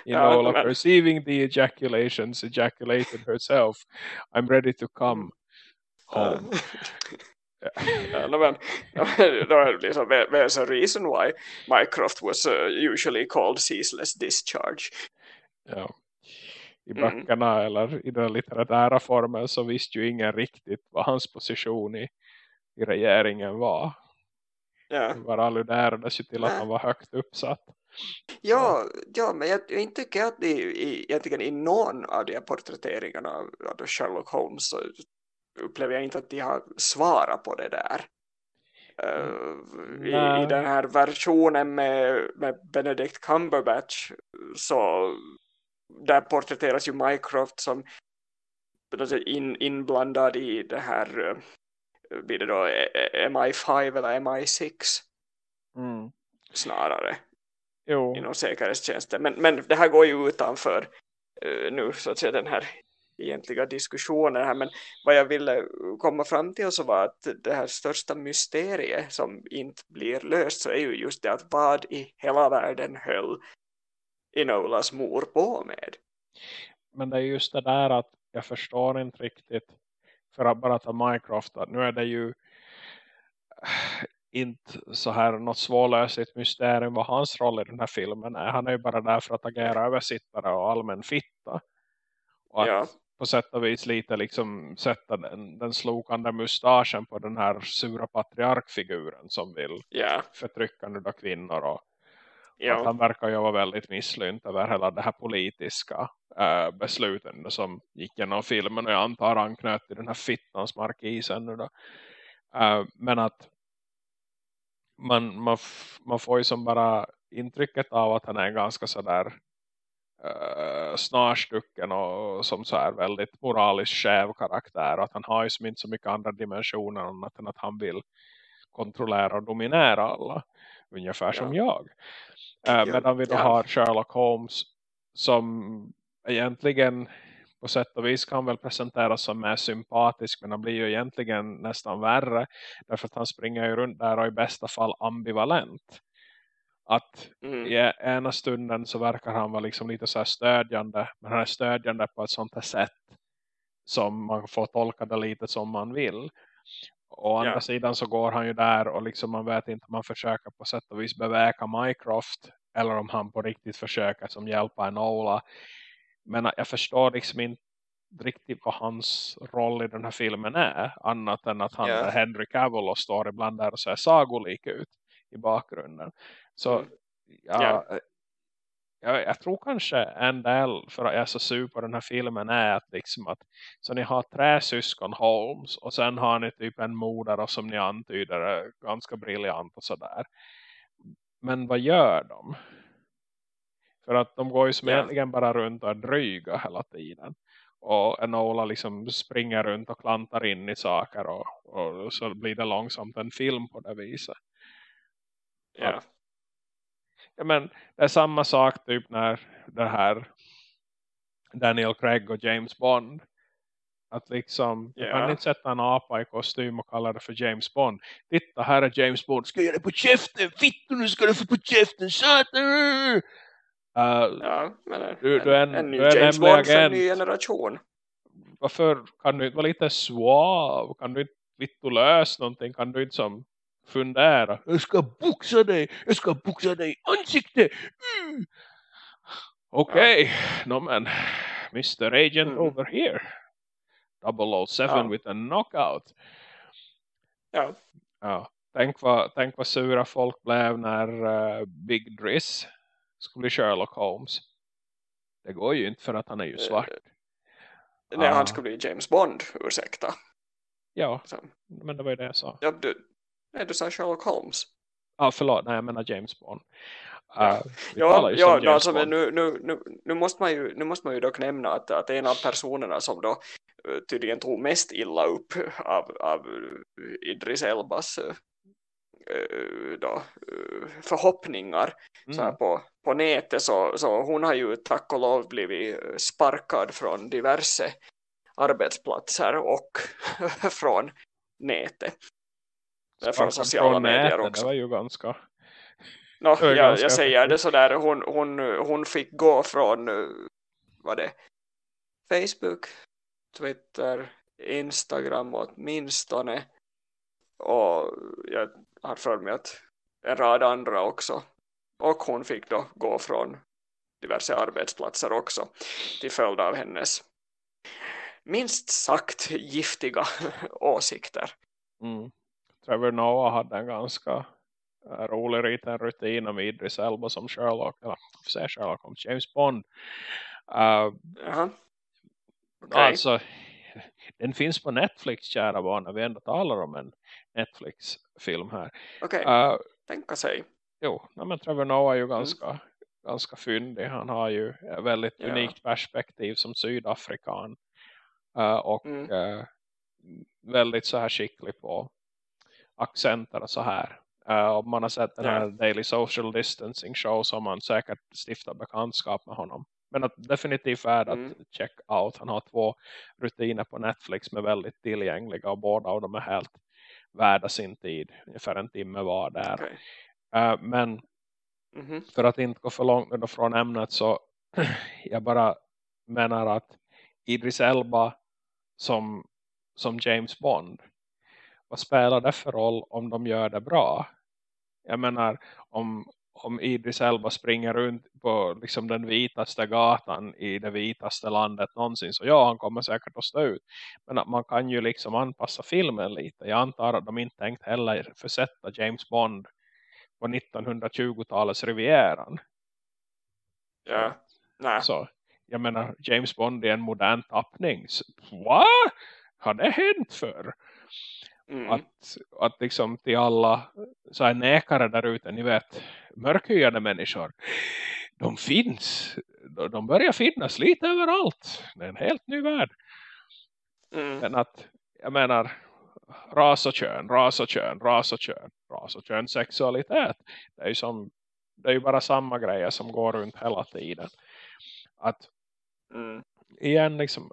Speaker 1: Enola,
Speaker 2: men-
Speaker 1: perceiving the ejaculations, ejaculated herself. I'm ready to come home.
Speaker 2: ja, no, men, no, men, då är det liksom, there- there's a reason why Mycroft was uh, usually called ceaseless discharge.
Speaker 1: Ja. I
Speaker 2: Mm.
Speaker 1: böckerna eller i den litterära formen så visste ju ingen riktigt vad hans position i, i regeringen var.
Speaker 2: Ja,
Speaker 1: Var alluderades ju till att
Speaker 2: Nej.
Speaker 1: han var högt uppsatt.
Speaker 2: ja, ja men jag, jag tycker att det i, egentligen i någon av de här porträtteringarna av av Sherlock Holmes så upplever jag inte att de har svarat på det där. Uh, i. I den här versionen med, med Benedict Cumberbatch så där porträtteras ju Mycroft som in, inblandad i det här eh, blir det då eh, eh, MI5 eller MI6
Speaker 1: Mm.
Speaker 2: snarare
Speaker 1: Jo,
Speaker 2: inom säkerhetstjänsten. Men, men det här går ju utanför eh, nu så att säga den här egentliga diskussionen här. Men vad jag ville komma fram till så var att det här största mysteriet som inte blir löst så är ju just det att vad i hela världen höll Enolas mor på med.
Speaker 1: men det är just det där att jag förstår inte riktigt för att bara ta Minecraft att nu är det ju inte så här något svårlösligt mysterium vad hans roll i den här filmen är. Han är ju bara där för att agera översittare och allmän fitta. Och att
Speaker 2: Ja.
Speaker 1: på sätt och vis lite liksom sätta den, den slokande mustaschen på den här sura patriarkfiguren som vill
Speaker 2: Ja,
Speaker 1: förtrycka nu då kvinnor och att han verkar ju vara väldigt misslynt över hela det här politiska äh, besluten som gick genom filmen. Och jag antar anknöt till den här fittans markisen nu då. Äh, men att man, man, man får ju som bara intrycket av att han är ganska sådär där snarstucken och som så här väldigt moraliskt skäv karaktär. Och att han har ju som inte så mycket andra dimensioner annat än att han vill kontrollera och dominera alla ungefär som jag. Uh,
Speaker 2: Ja,
Speaker 1: medan vi då
Speaker 2: ja.
Speaker 1: har Sherlock Holmes som egentligen på sätt och vis kan väl presenteras som mer sympatisk men han blir ju egentligen nästan värre därför att han springer ju runt där och i bästa fall ambivalent. Att
Speaker 2: mm,
Speaker 1: i ena stunden så verkar han vara liksom lite så här stödjande men han är stödjande på ett sånt här sätt som man får tolka det lite som man vill. Å andra
Speaker 2: Ja.
Speaker 1: sidan så går han ju där och liksom man vet inte om han försöker på sätt och vis beväka Mycroft eller om han på riktigt försöker som hjälpa Enola. Men jag förstår liksom inte riktigt vad hans roll i den här filmen är. Annat än att han är Henry Cavill och står ibland där och ser sagolik ut i bakgrunden. Så
Speaker 2: Mm.
Speaker 1: ja,
Speaker 2: Ja.
Speaker 1: Jag, jag tror kanske en del för att jag är så sur på den här filmen är att liksom att så ni har tre syskon Holmes och sen har ni typ en moder och som ni antyder är ganska briljant och sådär. Men vad gör de? För att de går ju som egentligen bara runt och är dryga hela tiden. Och Enola liksom springer runt och klantar in i saker och, och så blir det långsamt en film på det viset.
Speaker 2: Ja. Yeah
Speaker 1: ja, men det är samma sak typ när det här Daniel Craig och James Bond att liksom, yeah. kan inte sätta en apa i kostym och kalla det för James Bond. Titta, här är James Bond. Ska jag göra det på käften? Fittor, nu ska du få på käften. Uh,
Speaker 2: ja, men en,
Speaker 1: du, du är en,
Speaker 2: en ny
Speaker 1: du är
Speaker 2: James Bond för en ny generation.
Speaker 1: Varför kan du inte vara lite suav? Kan du inte vittu lös någonting? Kan du inte som fundera. Jag ska boxa dig. Jag ska boxa dig ansikte. Mm. Okej. Okay. Ja. No, men. Mr. Agent mm. over here. 007 ja. with a knockout.
Speaker 2: Ja.
Speaker 1: Ja. Tänk vad, tänk vad sura folk blev när uh, Big Driss skulle Sherlock Holmes. Det går ju inte för att han är ju svart.
Speaker 2: Uh, nej, uh. han skulle bli James Bond, ursäkta.
Speaker 1: Ja, Så. men det var ju det jag sa.
Speaker 2: Ja, du, Nej, du sa Sherlock Holmes.
Speaker 1: Ja, ah, förlåt. Nej, jag menar James Bond.
Speaker 2: Uh, ja, ja no, alltså, men nu, nu, nu, nu, måste man ju, nu måste man ju dock nämna att, att en av personerna som då uh, tydligen tog mest illa upp av, av Idris Elbas då, förhoppningar mm. så här på, på nätet så, så hon har ju tack och lov blivit sparkad från diverse arbetsplatser och från nätet från sociala medier också.
Speaker 1: Det var ju ganska...
Speaker 2: No, jag, ganska jag säger det sådär, hon, hon, hon fick gå från vad det Facebook, Twitter, Instagram åtminstone och jag har för mig att en rad andra också och hon fick då gå från diverse arbetsplatser också till följd av hennes minst sagt giftiga åsikter.
Speaker 1: Mm. Trevor Noah hade en ganska eh, rolig liten rutin om Idris Elba som Sherlock eller säga Sherlock om James Bond uh,
Speaker 2: uh okay.
Speaker 1: alltså den finns på Netflix kära barn när vi ändå talar om en Netflix-film här
Speaker 2: okej, okay. uh, tänka sig
Speaker 1: jo, men Trevor Noah är ju mm. ganska mm. ganska fyndig, han har ju ett väldigt ja. unikt perspektiv som sydafrikan uh, och mm. väldigt så här skicklig på accenter och så här. Uh, om man har sett den här yeah. Daily Social Distancing Show så har man säkert stiftat bekantskap med honom. Men att definitivt att mm. check out. Han har två rutiner på Netflix med väldigt tillgängliga och båda av dem är helt värda sin tid. Ungefär en timme var där. Okay. Uh, men mm -hmm. för att inte gå för långt från ämnet så jag bara menar att Idris Elba som, som James Bond vad spelar det för roll om de gör det bra? Jag menar, om, om Idris Elba springer runt på liksom den vitaste gatan i det vitaste landet någonsin så ja, han kommer säkert att stå ut. Men att man kan ju liksom anpassa filmen lite. Jag antar att de inte tänkt heller försätta James Bond på 1920-talets Rivieran.
Speaker 2: Ja, nej.
Speaker 1: Så, jag menar, James Bond är en modern tappning. Vad? Har det hänt för? Mm. Att, att liksom till alla så här näkare där ute, ni vet, mörkhyade människor, de finns, de börjar finnas lite överallt. Det är en helt ny värld. Mm. Men att, jag menar, ras och kön, ras och kön, ras och kön, ras och kön, sexualitet. Det är ju som, det är ju bara samma grejer som går runt hela tiden. Att mm igen liksom,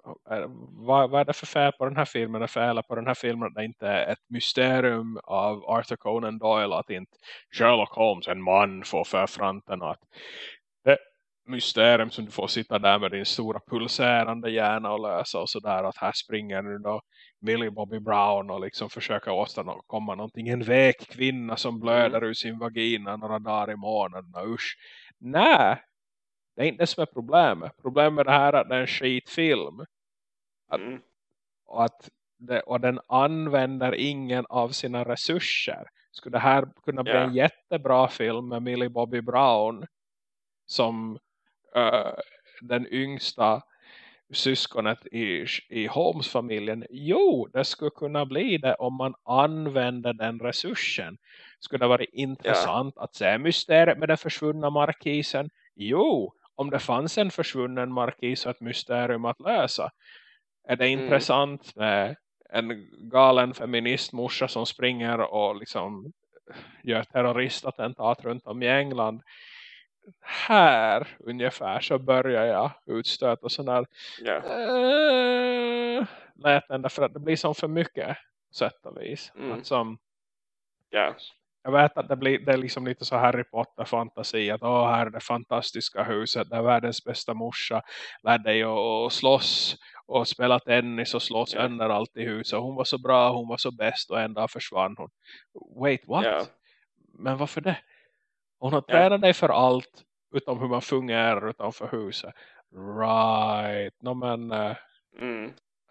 Speaker 1: vad, vad är det för fel på den här filmen? Är fel på den här filmen att det inte är ett mysterium av Arthur Conan Doyle att inte Sherlock Holmes, en man, får för fronten och att det mysterium som du får sitta där med din stora pulserande hjärna och lösa och sådär att här springer nu då Millie Bobby Brown och liksom försöka åstadkomma någonting en vek kvinna som blöder mm. ur sin vagina några dagar i månaden usch nej det är inte det som är problemet. Problemet är här att det är en skitfilm. Att, mm. och, att det, och den använder ingen av sina resurser. Skulle det här kunna bli yeah. en jättebra film med Millie Bobby Brown som uh, den yngsta syskonet i, i Holmes-familjen. Jo, det skulle kunna bli det om man använder den resursen. Skulle det vara intressant ja. att se mysteriet med den försvunna markisen? Jo, om det fanns en försvunnen markis och ett mysterium att lösa. Är det mm. intressant med en galen feministmorsa som springer och liksom gör terroristattentat runt om i England här ungefär så börjar jag utstöta sådana yeah. äh, läten därför att det blir som för mycket sätt och vis. Mm. Att som,
Speaker 2: yeah.
Speaker 1: Jag vet att det, blir, det är liksom lite så Harry Potter-fantasi att åh, här är det fantastiska huset, det är världens bästa morsa lärde dig att slåss och spela tennis och slå sönder yeah. allt i huset. Hon var så bra, hon var så bäst och en dag försvann hon. Wait, what? Yeah. Men varför det? Hon har tränat dig för allt utom hur man fungerar utanför huset. Right. No, men, uh,
Speaker 2: mm.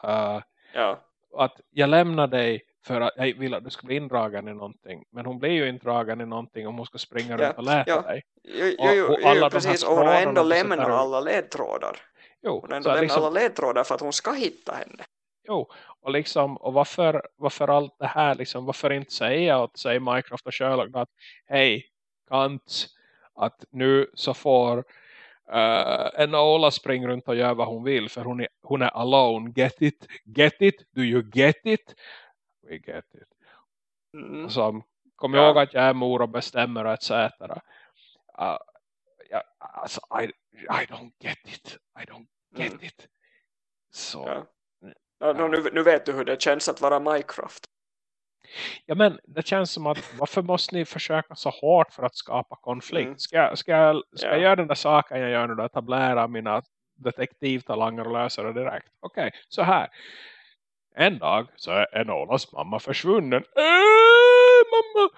Speaker 1: uh,
Speaker 2: ja.
Speaker 1: Att jag lämnar dig för att jag vill att du ska bli indragen i någonting. Men hon blir ju indragen i någonting om hon ska springa
Speaker 2: ja.
Speaker 1: runt och lära
Speaker 2: ja.
Speaker 1: dig.
Speaker 2: Jo, jo, jo, och, alla jo precis. Och hon har ändå lämnat alla ledtrådar.
Speaker 1: Jo,
Speaker 2: hon har ändå lämnat liksom, alla ledtrådar för att hon ska hitta henne.
Speaker 1: Jo, och liksom, och varför, varför allt det här liksom, varför inte säga åt sig Minecraft och Sherlock att hej, kant att nu så får uh, en Ola springa runt och göra vad hon vill för hon är, hon är alone, get it, get it, do you get it we get it mm. så, kom ja. ihåg att jag är mor och bestämmer och etc uh, ja, alltså, I, I don't get it I don't get mm. it så
Speaker 2: ja. Ja, nu, nu vet du hur det känns att vara Minecraft
Speaker 1: Ja men det känns som att varför måste ni försöka så hårt för att skapa konflikt? Mm. Ska, jag, ska, jag, ska yeah. jag göra den där saken jag gör nu då? Etablera mina detektivtalanger och lösa det direkt. Okej, okay, så här. En dag så är Enolas mamma försvunnen. Äh, mamma!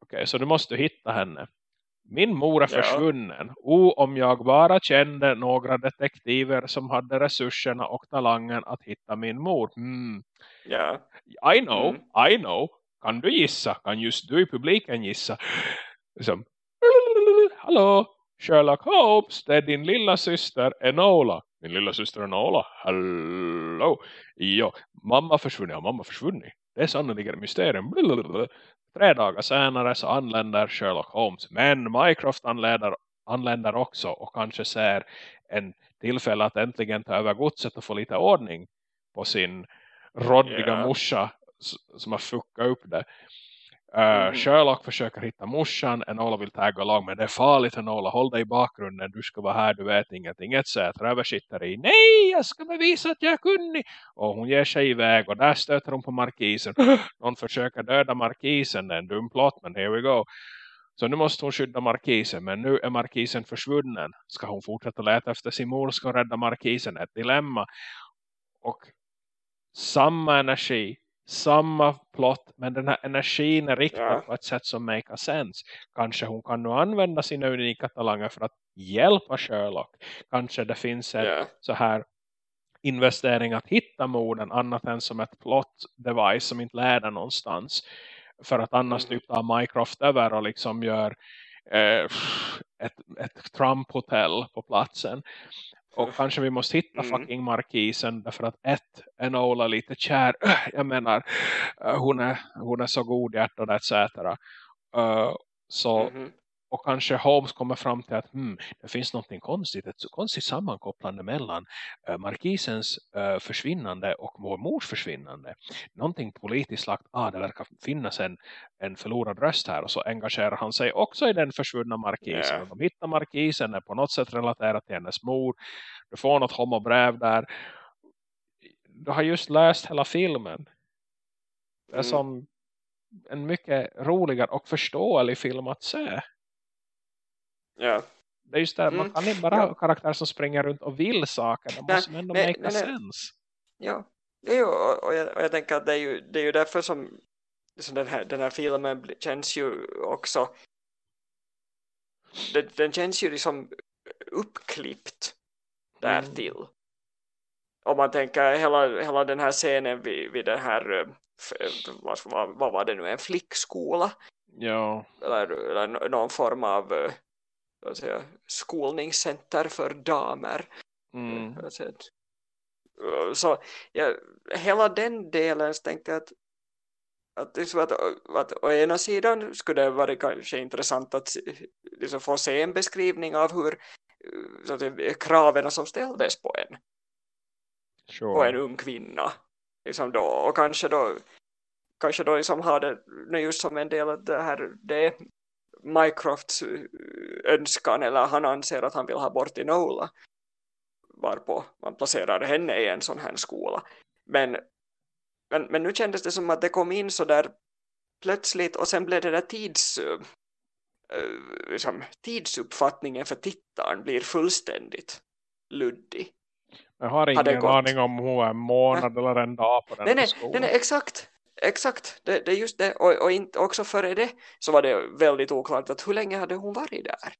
Speaker 1: Okej, okay, så du måste hitta henne. Min mor är försvunnen. Ja. O, om jag bara kände några detektiver som hade resurserna och talangen att hitta min mor. Mm.
Speaker 2: Ja.
Speaker 1: I know, mm. I know. Kan du gissa? Kan just du i publiken gissa? Liksom, Hallå, Sherlock Holmes, det är din lilla syster Enola. Min lilla syster Enola, hallå. Ja, mamma försvunnit, ja, mamma försvunnit. Det är sannolikt mysterium. Blablabla. Tre dagar senare så anländer Sherlock Holmes. Men Mycroft anländer, anländer också och kanske ser en tillfälle att äntligen ta över godset och få lite ordning på sin råddiga yeah. morsa som har fuckat upp det. Uh, mm. Sherlock försöker hitta morsan. Enola vill tagga along. Men det är farligt Enola. Håll dig i bakgrunden. Du ska vara här. Du vet ingenting. Etc. Översitter i. Nej jag ska bevisa att jag är kunnig. Och hon ger sig iväg. Och där stöter hon på markisen. Någon försöker döda markisen. Det är en dum plott. Men here we go. Så nu måste hon skydda markisen. Men nu är markisen försvunnen. Ska hon fortsätta leta efter sin mor. Ska rädda markisen. Ett dilemma. Och samma energi samma plott men den här energin är riktad ja. på ett sätt som makes sense. Kanske hon kan nu använda sina unika talanger för att hjälpa Sherlock. Kanske det finns ett ja. så här investering att hitta morden annat än som ett plot device som inte leder någonstans. För att annars mm. typ tar Mycroft över och liksom gör eh, ett, ett Trump-hotell på platsen. Och kanske vi måste hitta mm. fucking markisen därför att ett, Enola lite kär. Jag menar, eh, hon är, hon är så godhjärtad etc. Uh, så, mm -hmm och kanske Holmes kommer fram till att hmm, det finns något konstigt, ett konstigt sammankopplande mellan uh, markisens uh, försvinnande och vår mors försvinnande. Någonting politiskt lagt, ah det verkar finnas en, en förlorad röst här och så engagerar han sig också i den försvunna markisen. Yeah. de hittar markisen är på något sätt relaterat till hennes mor. Du får något homobrev där. Du har just läst hela filmen. Det är mm. som en mycket roligare och förståelig film att se.
Speaker 2: Ja.
Speaker 1: Det är just det, mm. man kan inte bara ja. ha karaktärer som springer runt och vill saker. De måste ändå nej, make nej, sense.
Speaker 2: Ja, jo, och, och, jag, och jag tänker att det är ju, det är ju därför som så den, här, den här filmen känns ju också den, den känns ju liksom uppklippt därtill. Mm. Om man tänker hela, hela den här scenen vid, vid den här eh, vad, vad var det nu, en flickskola?
Speaker 1: Ja.
Speaker 2: Eller, eller någon form av eh, säga, skolningscenter för damer.
Speaker 1: Mm.
Speaker 2: Alltså, uh, så ja, hela den delen så tänkte jag att att, liksom att, att å ena sidan skulle det vara kanske intressant att liksom få se en beskrivning av hur så att, kraven som ställdes på en
Speaker 1: Sure.
Speaker 2: på en ung kvinna liksom då, och kanske då kanske då liksom ha det nu just som en del av det här det Mycrofts uh, önskan eller han anser att han vill ha bort Inola varpå man placerar henne i en sån här skola. Men, men, men nu kändes det som att det kom in så där plötsligt och sen blev det där tids uh, uh, liksom, tidsuppfattningen för tittaren blir fullständigt luddig.
Speaker 1: Jag har ingen aning om hon är en månad eller en dag på den
Speaker 2: nej, nej,
Speaker 1: skolan.
Speaker 2: nej, nej, exakt. Exakt, det, det är just det. Och, och inte, också före det så var det väldigt oklart att hur länge hade hon varit där?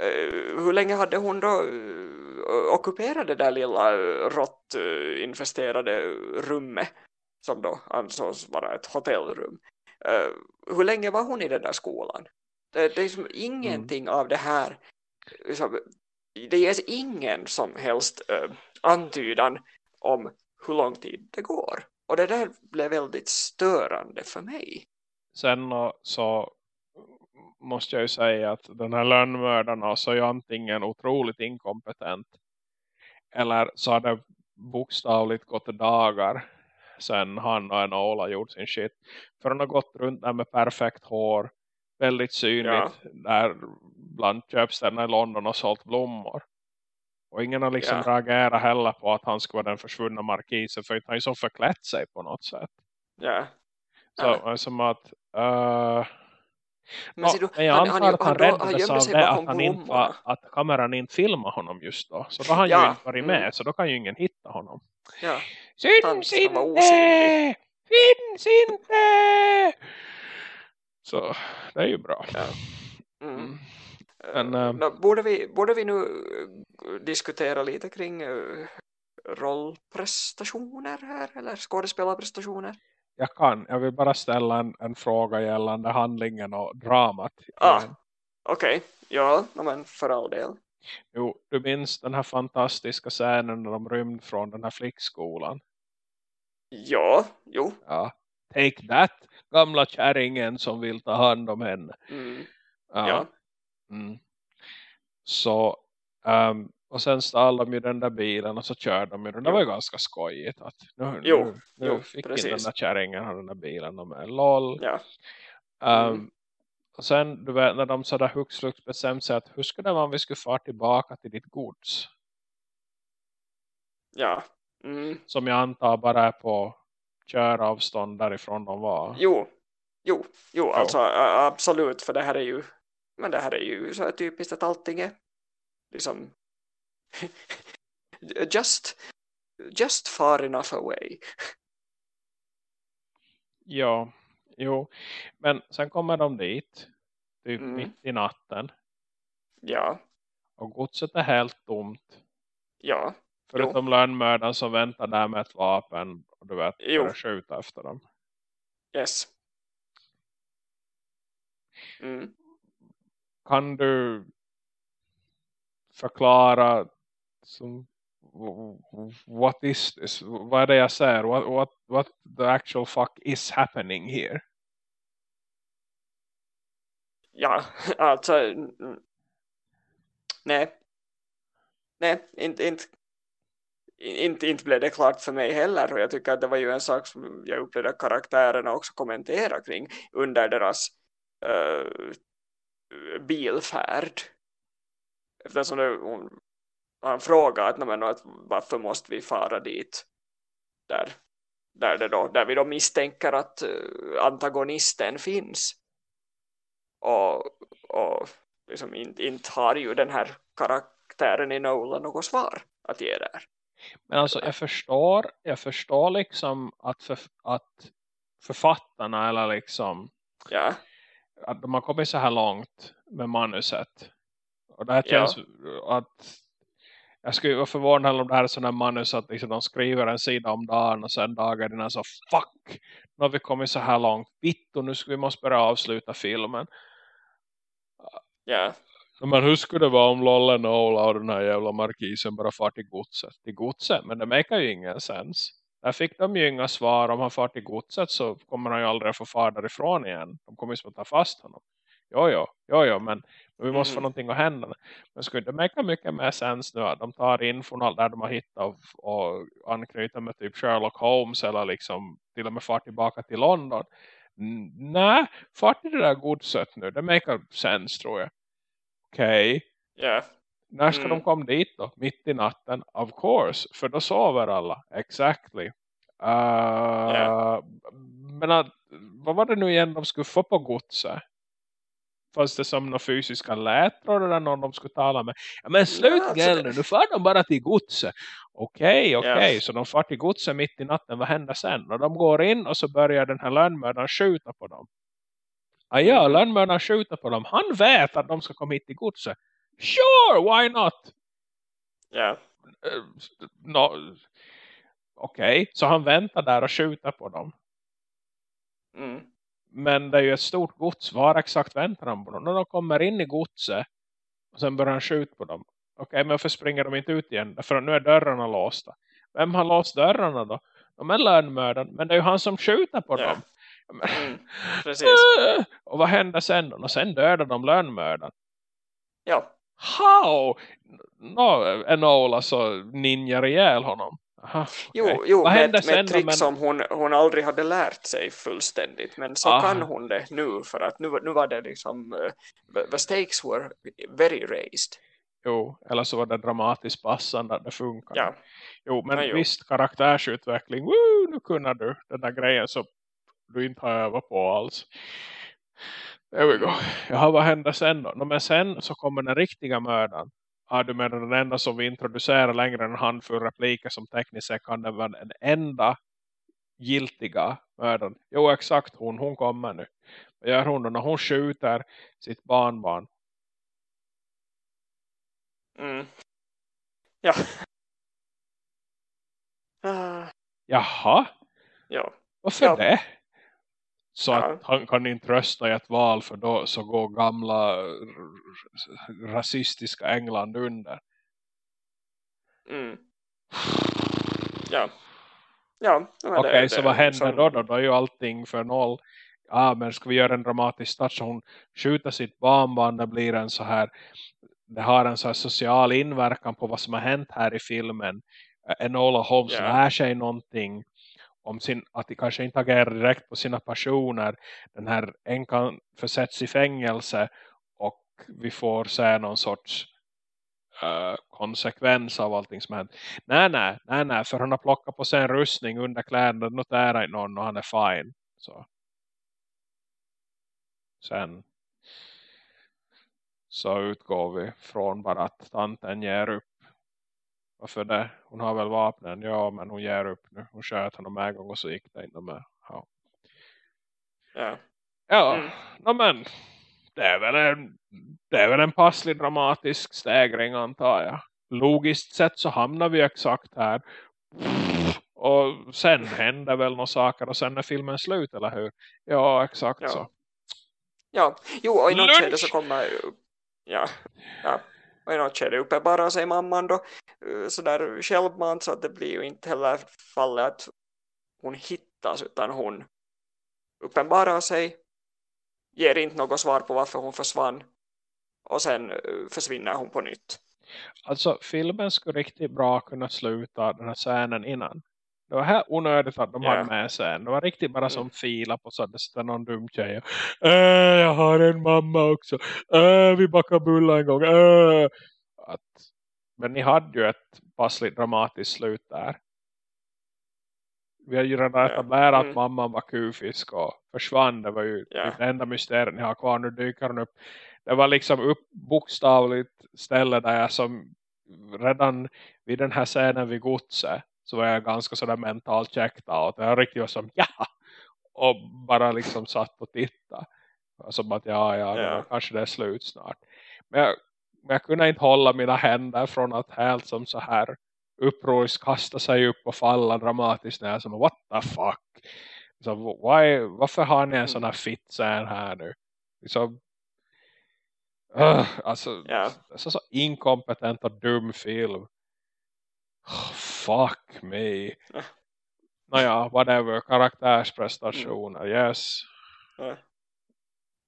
Speaker 2: Eh, hur länge hade hon då uh, ockuperat det där lilla uh, rått uh, infesterade rummet som då ansågs vara ett hotellrum? Eh, hur länge var hon i den där skolan? Det, det är liksom ingenting av det här. Liksom, det ges ingen som helst uh, antydan om hur lång tid det går. Och det där blev väldigt störande för mig.
Speaker 1: Sen så måste jag ju säga att den här lönnmördarna så är antingen otroligt inkompetent eller så har det bokstavligt gått dagar sen han och Enola gjort sin shit. För han har gått runt där med perfekt hår, väldigt synligt där bland köpstäderna i London och sålt blommor. Och ingen har liksom
Speaker 2: Ja.
Speaker 1: reagerat heller på att han skulle vara den försvunna markisen för att han ju så förklätt sig på något sätt.
Speaker 2: Ja.
Speaker 1: Så
Speaker 2: Ja.
Speaker 1: som att uh,
Speaker 2: Men
Speaker 1: Ja,
Speaker 2: du,
Speaker 1: jag
Speaker 2: han,
Speaker 1: antar
Speaker 2: han,
Speaker 1: att han
Speaker 2: han, han
Speaker 1: räddades av det att, han inte att kameran inte filmade honom just då. Så då har han
Speaker 2: Ja,
Speaker 1: ju inte varit med,
Speaker 2: mm.
Speaker 1: så då kan ju ingen hitta honom.
Speaker 2: Ja.
Speaker 1: Syns inte! Finns inte! Så det är ju bra.
Speaker 2: Ja. Mm. Men,
Speaker 1: Men, äh,
Speaker 2: borde, vi, borde vi nu eh, diskutera lite kring uh, rollprestationer här eller skådespelarprestationer?
Speaker 1: Jag kan, jag vill bara ställa en, en fråga gällande handlingen och dramat.
Speaker 2: Ah. Okej, ja, no, men för all del.
Speaker 1: Jo, du minns den här fantastiska scenen när de rymde från den här flickskolan.
Speaker 2: Ja, jo.
Speaker 1: Ja. Take that, gamla kärringen som vill ta hand om henne.
Speaker 2: Mm.
Speaker 1: Ja.
Speaker 2: Ja.
Speaker 1: Mm. Så ehm, och sen stal de ju den där bilen och så körde de ju den. Det
Speaker 2: Jo.
Speaker 1: var ju ganska skojigt att nu,
Speaker 2: Jo,
Speaker 1: nu, nu
Speaker 2: jo,
Speaker 1: fick
Speaker 2: precis.
Speaker 1: den där kärringen och den där bilen och med LOL.
Speaker 2: Ja.
Speaker 1: Ehm,
Speaker 2: Mm.
Speaker 1: och sen du vet när de sådär hux flux bestämde sig att hur skulle det vara om vi skulle fara tillbaka till ditt gods?
Speaker 2: Ja. Mm.
Speaker 1: Som jag antar bara är på köravstånd därifrån de var.
Speaker 2: Jo, jo, jo, alltså a- absolut, för det här är ju, men det här är ju så här typiskt att allting är liksom just, just far enough away.
Speaker 1: Ja, jo. Men sen kommer de dit. Typ
Speaker 2: Mm.
Speaker 1: mitt i natten.
Speaker 2: Ja,
Speaker 1: Och godset är helt tomt.
Speaker 2: ja,
Speaker 1: Förutom lönnmördaren som väntar där med ett vapen. Och du vet, börjar skjuta efter dem.
Speaker 2: yes. Mm.
Speaker 1: Kan du förklara som, what is this? Vad är det jag säger? What, what, what the actual fuck is happening here?
Speaker 2: Ja, alltså nej. Nej, inte, inte, inte, inte blev det klart för mig heller och jag tycker att det var ju en sak som jag upplevde karaktärerna också kommentera kring under deras uh, bilfärd. Eftersom det, hon, han frågade att, "Nej, men, att varför måste vi fara dit där, där, det då, där vi då misstänker att eh, antagonisten finns? Och, och liksom inte, inte har ju den här karaktären i Nolan något svar att ge där.
Speaker 1: Men alltså jag förstår, jag förstår liksom att, för, att författarna eller liksom
Speaker 2: Ja,
Speaker 1: att de har kommit så här långt med manuset. Och det här
Speaker 2: Ja.
Speaker 1: känns att jag skulle vara förvånad om det här är sådana manus att liksom de skriver en sida om dagen och sen dagar innan så fuck, nu har vi kommit så här långt. Vitt och nu ska vi måste börja avsluta filmen.
Speaker 2: ja,
Speaker 1: Men hur skulle det vara om Lollen och Ola och den här jävla markisen bara far till godset? Till godset, men det makar ju ingen sens. Där fick de ju inga svar. Om han far till godset så kommer han ju aldrig få far därifrån igen. De kommer ju att ta fast honom. Jo, jo, jo, jo men, men vi måste mm. få någonting att hända. Men skulle det märka mycket mer sens nu att de tar in från allt där de har hittat och, och anknyter med typ Sherlock Holmes eller liksom till och med far tillbaka till London. Nej, far till det där godset nu. Det makar sens tror jag. Okej. Okay.
Speaker 2: Yeah.
Speaker 1: När ska mm. de komma dit då? Mitt i natten? Of course. För då sover alla. Exactly. Uh, yeah. Men att, vad var det nu igen de skulle få på godset? Fast det som några fysiska lätrar eller någon de skulle tala med. Ja, men slut ja, alltså... nu, far de bara till godset. Okej, okay, okej. Okay. Yeah. Så de far till godset mitt i natten. Vad händer sen? Och de går in och så börjar den här lönnmördaren skjuta på dem. Ah, ja, mm. lönnmördaren skjuter på dem. Han vet att de ska komma hit till godset. Sure, why not?
Speaker 2: Ja. Yeah.
Speaker 1: no. Okej, okay. så han väntar där och skjuter på dem.
Speaker 2: Mm.
Speaker 1: Men det är ju ett stort gods. Var exakt väntar han på dem? När de kommer in i godset och sen börjar han skjuta på dem. Okej, okay, men varför springer de inte ut igen? För nu är dörrarna låsta. Vem har låst dörrarna då? De är lönnmördaren. Men det är ju han som skjuter på yeah. dem.
Speaker 2: Mm, precis.
Speaker 1: och vad händer sen? Och sen dödar de lönnmördaren.
Speaker 2: Ja.
Speaker 1: How? No, Enola så ninjar ihjäl honom. Aha, okay.
Speaker 2: Jo, jo med, med trick men... som hon, hon aldrig hade lärt sig fullständigt. Men så Aha. kan hon det nu. För att nu, nu var det liksom... Uh, the stakes were very raised.
Speaker 1: Jo, eller så var det dramatiskt passande att det funkar.
Speaker 2: Ja.
Speaker 1: Jo, men ja, visst karaktärsutveckling. Woo, nu kunde du den där grejen som du inte har övat på alls. There we go. Ja, vad händer sen då? Men sen så kommer den riktiga mördaren har du med den enda som vi introducerar längre än en handfull repliker som tekniskt sett kan det vara den enda giltiga mördaren. Jo, exakt hon. Hon kommer nu. Vad gör hon då när hon skjuter sitt barnbarn?
Speaker 2: Mm. Ja. Uh.
Speaker 1: Jaha?
Speaker 2: Ja.
Speaker 1: Varför ja. det? Så ja. att han kan inte rösta i ett val för då så går gamla rasistiska England under.
Speaker 2: Mm. Ja. Ja.
Speaker 1: Okej, okay, så vad händer som... då, då? Då är ju allting för noll. Ja, men ska vi göra en dramatisk start så hon skjuter sitt barnbarn. Det blir en så här det har en så här social inverkan på vad som har hänt här i filmen. Enola Holmes yeah. lär sig någonting om sin, att de kanske inte agerar direkt på sina passioner. Den här enkan försätts i fängelse och vi får se någon sorts uh, konsekvens av allting som hänt. Nej, nej, nej, nej, för han har plockat på sig en rustning under kläderna, noterar inte någon och han är fine. Så. Sen så utgår vi från bara att tanten ger upp varför det? Hon har väl vapnen. Ja, men hon ger upp nu. Hon sköt honom en gång och så gick det inte med. Ja.
Speaker 2: Ja.
Speaker 1: Ja, mm. no, men det är, väl en, det är väl en passlig dramatisk stegring antar jag. Logiskt sett så hamnar vi exakt här. Och sen händer väl några saker och sen är filmen slut, eller hur? Ja, exakt
Speaker 2: ja.
Speaker 1: så.
Speaker 2: Ja, jo, och i något skede så kommer ja, ja, och i något skede uppenbarar sig mamman då eh, sådär självmant så att det blir ju inte heller fallet att hon hittas utan hon uppenbarar sig ger inte något svar på varför hon försvann och sen eh, försvinner hon på nytt.
Speaker 1: Alltså filmen skulle riktigt bra kunna sluta den här scenen innan. Det var här onödigt att de yeah. hade med sig Det var riktigt bara som mm. fila på så att det sitter någon dum tjej. Äh, jag har en mamma också. Äh, vi bakar bullar en gång. Äh. Att, men ni hade ju ett passligt dramatiskt slut där. Vi har ju redan etablerat mm. att mamman var kufisk och försvann. Det var ju yeah. det enda mysteriet ni har kvar. Nu dyker hon upp. Det var liksom upp bokstavligt ställe där jag som redan vid den här scenen vid godset så var jag ganska sådär mentalt checked out. Jag riktigt var som, ja! Och bara liksom satt och tittade. Som att, ja, ja, yeah. kanske det är slut snart. Men jag, men jag kunde inte hålla mina händer från att helt som så här upproriskt kasta sig upp och falla dramatiskt när jag som, what the fuck? Så, why, varför har ni en sån här mm. fit här nu? Så, Uh, alltså,
Speaker 2: Ja.
Speaker 1: är så, så inkompetent och dum film. Oh, fuck me.
Speaker 2: Ja.
Speaker 1: Nåja, whatever. Karaktärsprestationer, yes.
Speaker 2: Ja.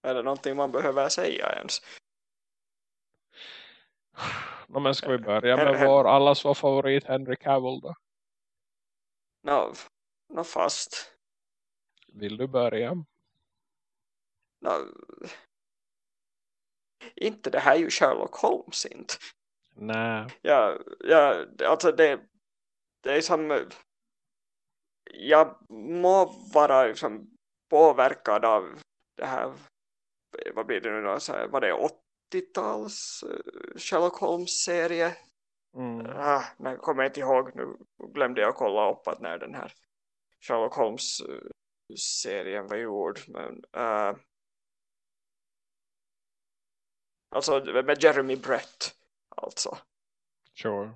Speaker 2: Är det någonting man behöver säga ens?
Speaker 1: No, men ska vi börja med vår, allas vår favorit Henry Cavill då?
Speaker 2: Nå, nå fast.
Speaker 1: Vill du börja?
Speaker 2: Nå, inte det här är ju Sherlock Holmes inte.
Speaker 1: Nej.
Speaker 2: Ja, ja alltså det, det är som jag må vara liksom påverkad av det här vad blir det nu då, så här, vad det är 80-tals eh, Sherlock Holmes-serie
Speaker 1: Mm.
Speaker 2: ah, nej, kommer jag inte ihåg nu glömde jag kolla upp att när den här Sherlock Holmes-serien var gjord men uh, alltså med Jeremy Brett alltså
Speaker 1: Sure.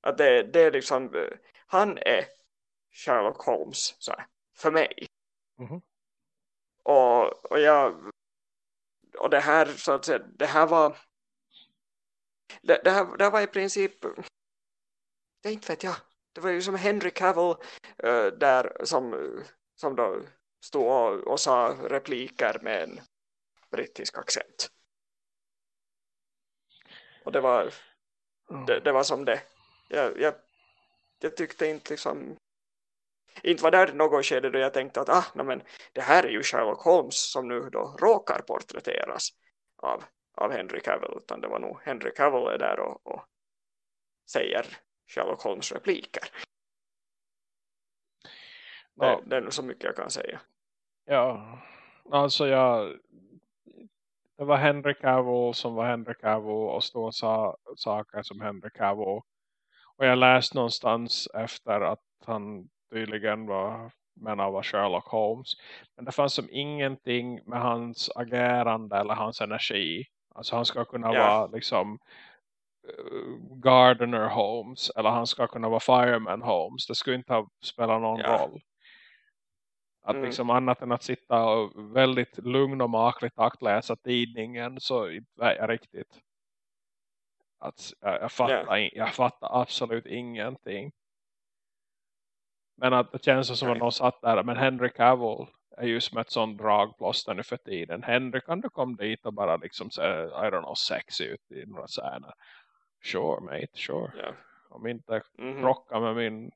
Speaker 2: Att det, det är liksom eh, han är Sherlock Holmes så här, för mig.
Speaker 1: Mhm.
Speaker 2: och, och jag och det här så att säga det här var det, det, här, det här var i princip det är inte vet jag. Det var ju som Henry Cavill eh, där som, som då stod och, och sa repliker med en brittisk accent. Och det var det, det var som det jag, jag, jag tyckte inte liksom inte var där någon skede då jag tänkte att ah, nej, men det här är ju Sherlock Holmes som nu då råkar porträtteras av, av Henry Cavill utan det var nog Henry Cavill är där och, och säger Sherlock Holmes repliker
Speaker 1: Ja.
Speaker 2: det, det är så mycket jag kan säga
Speaker 1: Ja, alltså jag det var Henry Cavill som var Henry Cavill och stod och sa saker som Henry Cavill. Och jag läste någonstans efter att han tydligen var men av Sherlock Holmes. Men det fanns som ingenting med hans agerande eller hans energi. Alltså han ska kunna
Speaker 2: Ja.
Speaker 1: vara liksom eh, Gardener Holmes eller han ska kunna vara Fireman Holmes. Det skulle inte ha spelat någon
Speaker 2: Ja.
Speaker 1: roll. Att
Speaker 2: Mm.
Speaker 1: liksom annat än att sitta och väldigt lugn och makligt takt läsa tidningen så vet jag riktigt. Att jag, jag, fattar, in- jag fattar absolut ingenting. Men att det känns som att någon satt där. Men Henry Cavill är ju som ett sånt dragplåster nu för tiden. Henry kan du komma dit och bara liksom se, I don't know, sexy ut i några scener. Sure mate, sure.
Speaker 2: ja.
Speaker 1: Om inte
Speaker 2: Mhm.
Speaker 1: krocka med min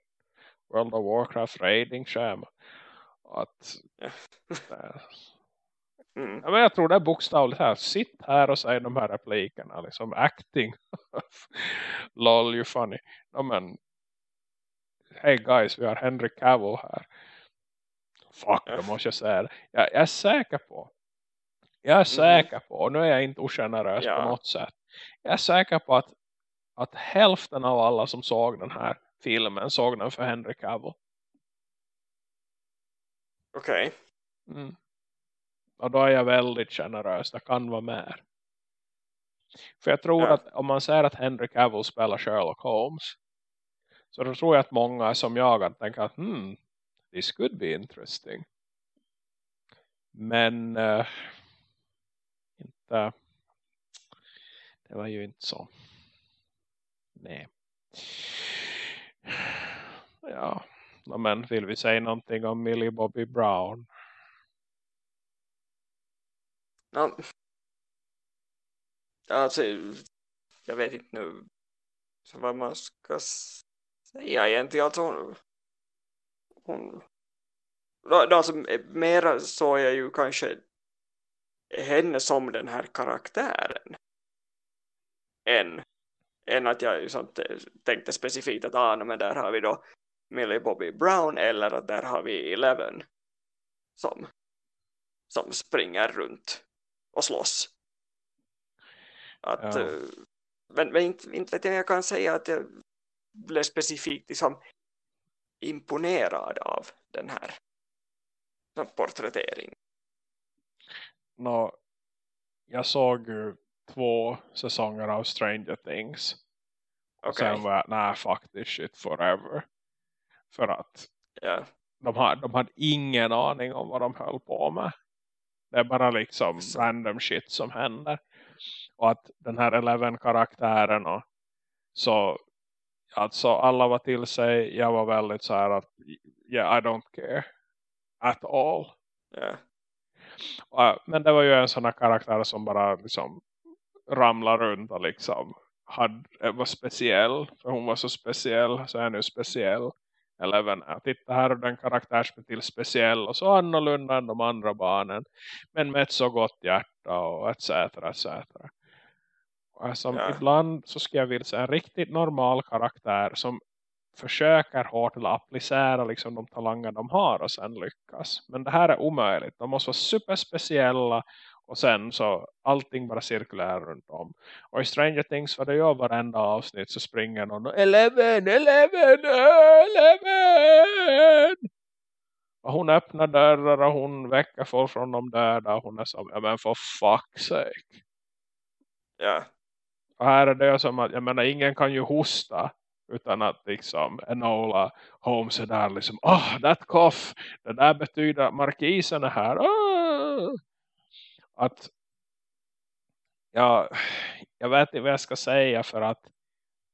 Speaker 1: World of Warcraft rating schema. Att
Speaker 2: Ja. Mm.
Speaker 1: Ja, men jag tror det är bokstavligt här. Sitt här och säg de här replikerna. Liksom acting. Lol, you funny. Ja, men. Hey guys, vi har Henry Cavill här. Fuck, då måste jag säga det. Jag, jag är säker på. Jag är säker på. Och nu är jag inte ogenerös
Speaker 2: Ja.
Speaker 1: på något sätt. Jag är säker på att, att hälften av alla som såg den här filmen såg den för Henry Cavill.
Speaker 2: Okej.
Speaker 1: Mm. Och då är jag väldigt generös. Det kan vara mer. För jag tror
Speaker 2: Ja.
Speaker 1: att om man säger att Henry Cavill spelar Sherlock Holmes. Så då tror jag att många som jag att tänka att hmm, this could be interesting. Men eh, inte det var ju inte så. Nej. Ja, men vill vi säga någonting om Millie Bobby Brown?
Speaker 2: Ja. Alltså, jag vet inte nu så vad man ska säga egentligen. Alltså, hon, hon, alltså, mera såg jag ju kanske henne som den här karaktären än, än att jag liksom tänkte specifikt att ah, men där har vi då Millie Bobby Brown eller att där har vi Eleven som, som springer runt och slåss. Att,
Speaker 1: Ja.
Speaker 2: eh, men men inte, inte vet jag, jag kan säga att jag blev specifikt liksom imponerad av den här porträtteringen.
Speaker 1: Nå, jag såg ju två säsonger av Stranger Things. Och
Speaker 2: Okej,
Speaker 1: sen var jag, nej fuck this shit forever. För att
Speaker 2: ja.
Speaker 1: de, har, de hade ingen aning om vad de höll på med. Det är bara liksom random shit som händer. Och att den här Eleven-karaktären och så alltså alla var till sig. Jag var väldigt så här att yeah, I don't care at all.
Speaker 2: Yeah.
Speaker 1: Uh, men det var ju en sån här karaktär som bara liksom ramlar runt och liksom hade, var speciell. För hon var så speciell så är nu speciell. Eleven, titta här är den karaktär som är till speciell och så annorlunda än de andra barnen. Men med ett så gott hjärta och etc. etc. Som ja. Ibland så ska jag vilja säga en riktigt normal karaktär som försöker hårt att applicera liksom de talanger de har och sen lyckas. Men det här är omöjligt. De måste vara superspeciella och sen så allting bara cirkulerar runt om. Och i Stranger Things var det ju varenda avsnitt så springer någon Eleven, Eleven, Eleven! Och hon öppnar dörrar och hon väcker folk från de döda. Och hon är som, ja men for fuck's sake.
Speaker 2: Ja.
Speaker 1: Och här är det som att, jag menar ingen kan ju hosta utan att liksom Enola Holmes är där liksom, oh that cough, det där betyder att markisen är här. Oh! Att ja, jag vet inte vad jag ska säga för att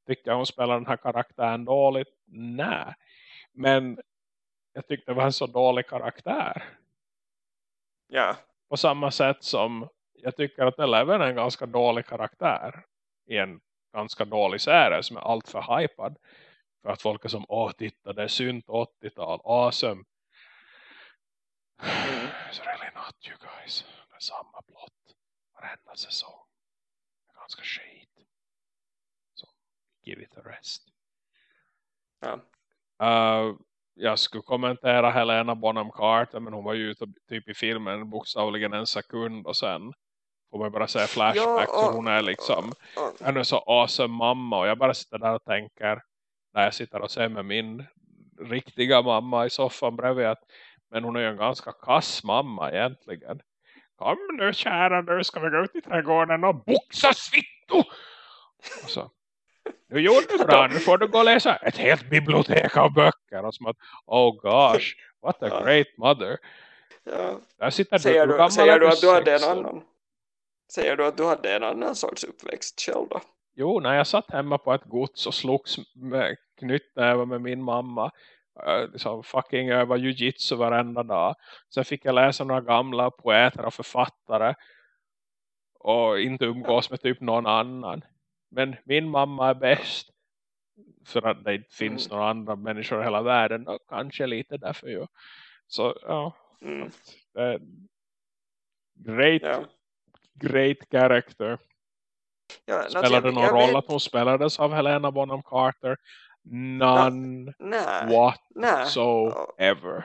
Speaker 1: tyckte jag hon spelar den här karaktären dåligt? Nej. Men jag tyckte det var en så dålig karaktär.
Speaker 2: Ja.
Speaker 1: På samma sätt som jag tycker att Eleven är en ganska dålig karaktär i en ganska dålig serie som är allt för hypad. För att folk är som, åh titta det är synt 80-tal, awesome. Mm. It's really not you guys. Är samma plott varenda säsong. Det är ganska skit. Så, give it a rest.
Speaker 2: Ja.
Speaker 1: Uh, jag skulle kommentera Helena Bonham Carter men hon var ju typ i filmen bokstavligen en sekund och sen får man bara säga flashback ja, och, hon är liksom hon är så awesome mamma och jag bara sitter där och tänker när jag sitter och ser med min riktiga mamma i soffan bredvid att men hon är ju en ganska kass mamma egentligen. Kom nu kära, nu ska vi gå ut i trädgården och boxas vittu! så, nu gjorde du bra, nu får du gå och läsa ett helt bibliotek av böcker. Och som att, oh gosh, what a great mother.
Speaker 2: Ja.
Speaker 1: Där sitter
Speaker 2: säger du, du säger du att du hade en annan Säger du att du hade en annan sorts uppväxt själv då?
Speaker 1: Jo, när jag satt hemma på ett gods och slogs med knytnävar med min mamma. Liksom fucking öva jiu-jitsu varenda dag. Sen fick jag läsa några gamla poeter och författare. Och inte umgås med typ någon annan. Men min mamma är bäst. För att det inte finns några andra människor i hela världen. Och kanske lite därför ju. Så ja. Mm. Great ja great character. Ja, Spelade det någon roll vet... att hon spelades av Helena Bonham Carter? None
Speaker 2: nej,
Speaker 1: whatsoever.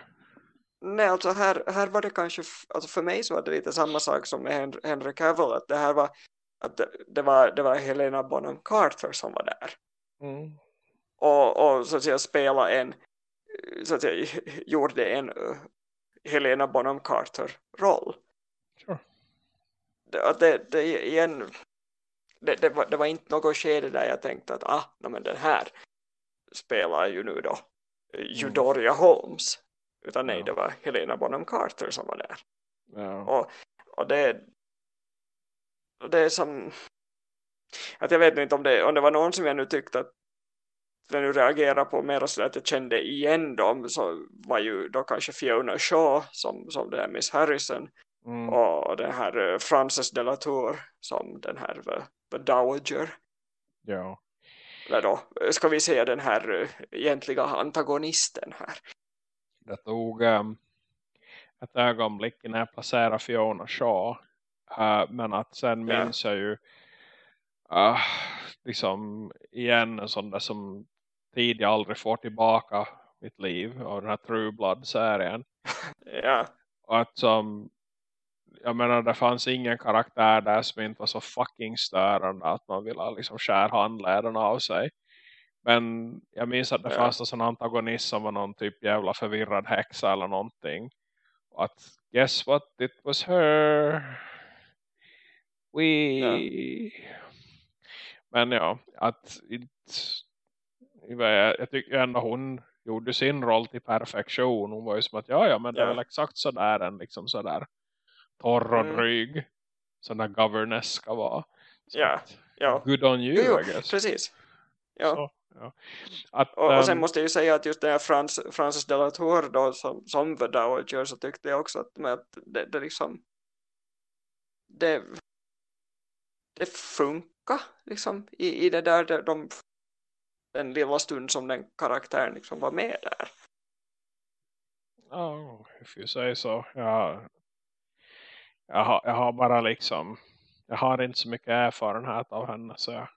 Speaker 2: Nej, alltså här, här var det kanske, alltså för mig så var det lite samma sak som med Henry Cavill, att det här var att det, det, var, det var Helena Bonham Carter som var där.
Speaker 1: Mm.
Speaker 2: Och, och så att säga spela en, så att säga gjorde en uh, Helena Bonham Carter-roll.
Speaker 1: Sure
Speaker 2: det, det, det, igen, det, det, var, det var inte något skede där jag tänkte att ah, no, men den här spelar ju nu då Judoria mm. Holmes utan nej, ja. det var Helena Bonham Carter som var där
Speaker 1: ja.
Speaker 2: och, och det och det är som att jag vet inte om det, om det var någon som jag nu tyckte att jag nu reagerar på mer så att jag kände igen dem så var ju då kanske Fiona Shaw som, som det är Miss Harrison
Speaker 1: Mm.
Speaker 2: Och den här eh, Frances de la Tour som den här the, the Dowager.
Speaker 1: Ja.
Speaker 2: Eller då ska vi säga den här eh, egentliga antagonisten här.
Speaker 1: Det tog um, ett ögonblick när jag placerade Fiona Shaw. Uh, men att sen ja. minns jag ju uh, liksom igen en sån där som tid jag aldrig får tillbaka mitt liv av den här True Blood-serien.
Speaker 2: ja.
Speaker 1: Och att som jag menar det fanns ingen karaktär där som inte var så fucking störande att man ville liksom skär handlederna av sig. Men jag minns att det ja. fanns en sån antagonist som var någon typ jävla förvirrad häxa eller någonting. Och att guess what, it was her. We... Ja. Men ja, att it, jag, jag tycker ändå hon gjorde sin roll till perfektion. Hon var ju som att ja, ja men det är väl exakt sådär en liksom sådär och mm. dryg sådana governess ska vara. Så
Speaker 2: Ja, ja.
Speaker 1: Good on you,
Speaker 2: Jo, jo,
Speaker 1: I guess.
Speaker 2: precis. Ja.
Speaker 1: Så, ja. Att,
Speaker 2: Och, och sen
Speaker 1: ehm,
Speaker 2: måste jag ju säga att just den här Frans, Francis de la Tour då, som, som The Dowager så tyckte jag också att, att det, det liksom det, det funkar liksom i, i det där där de, den lilla stund som den karaktären liksom var med där.
Speaker 1: Ja, if you say so. Ja, jag, har, jag har bara liksom jag har inte så mycket erfarenhet av henne så jag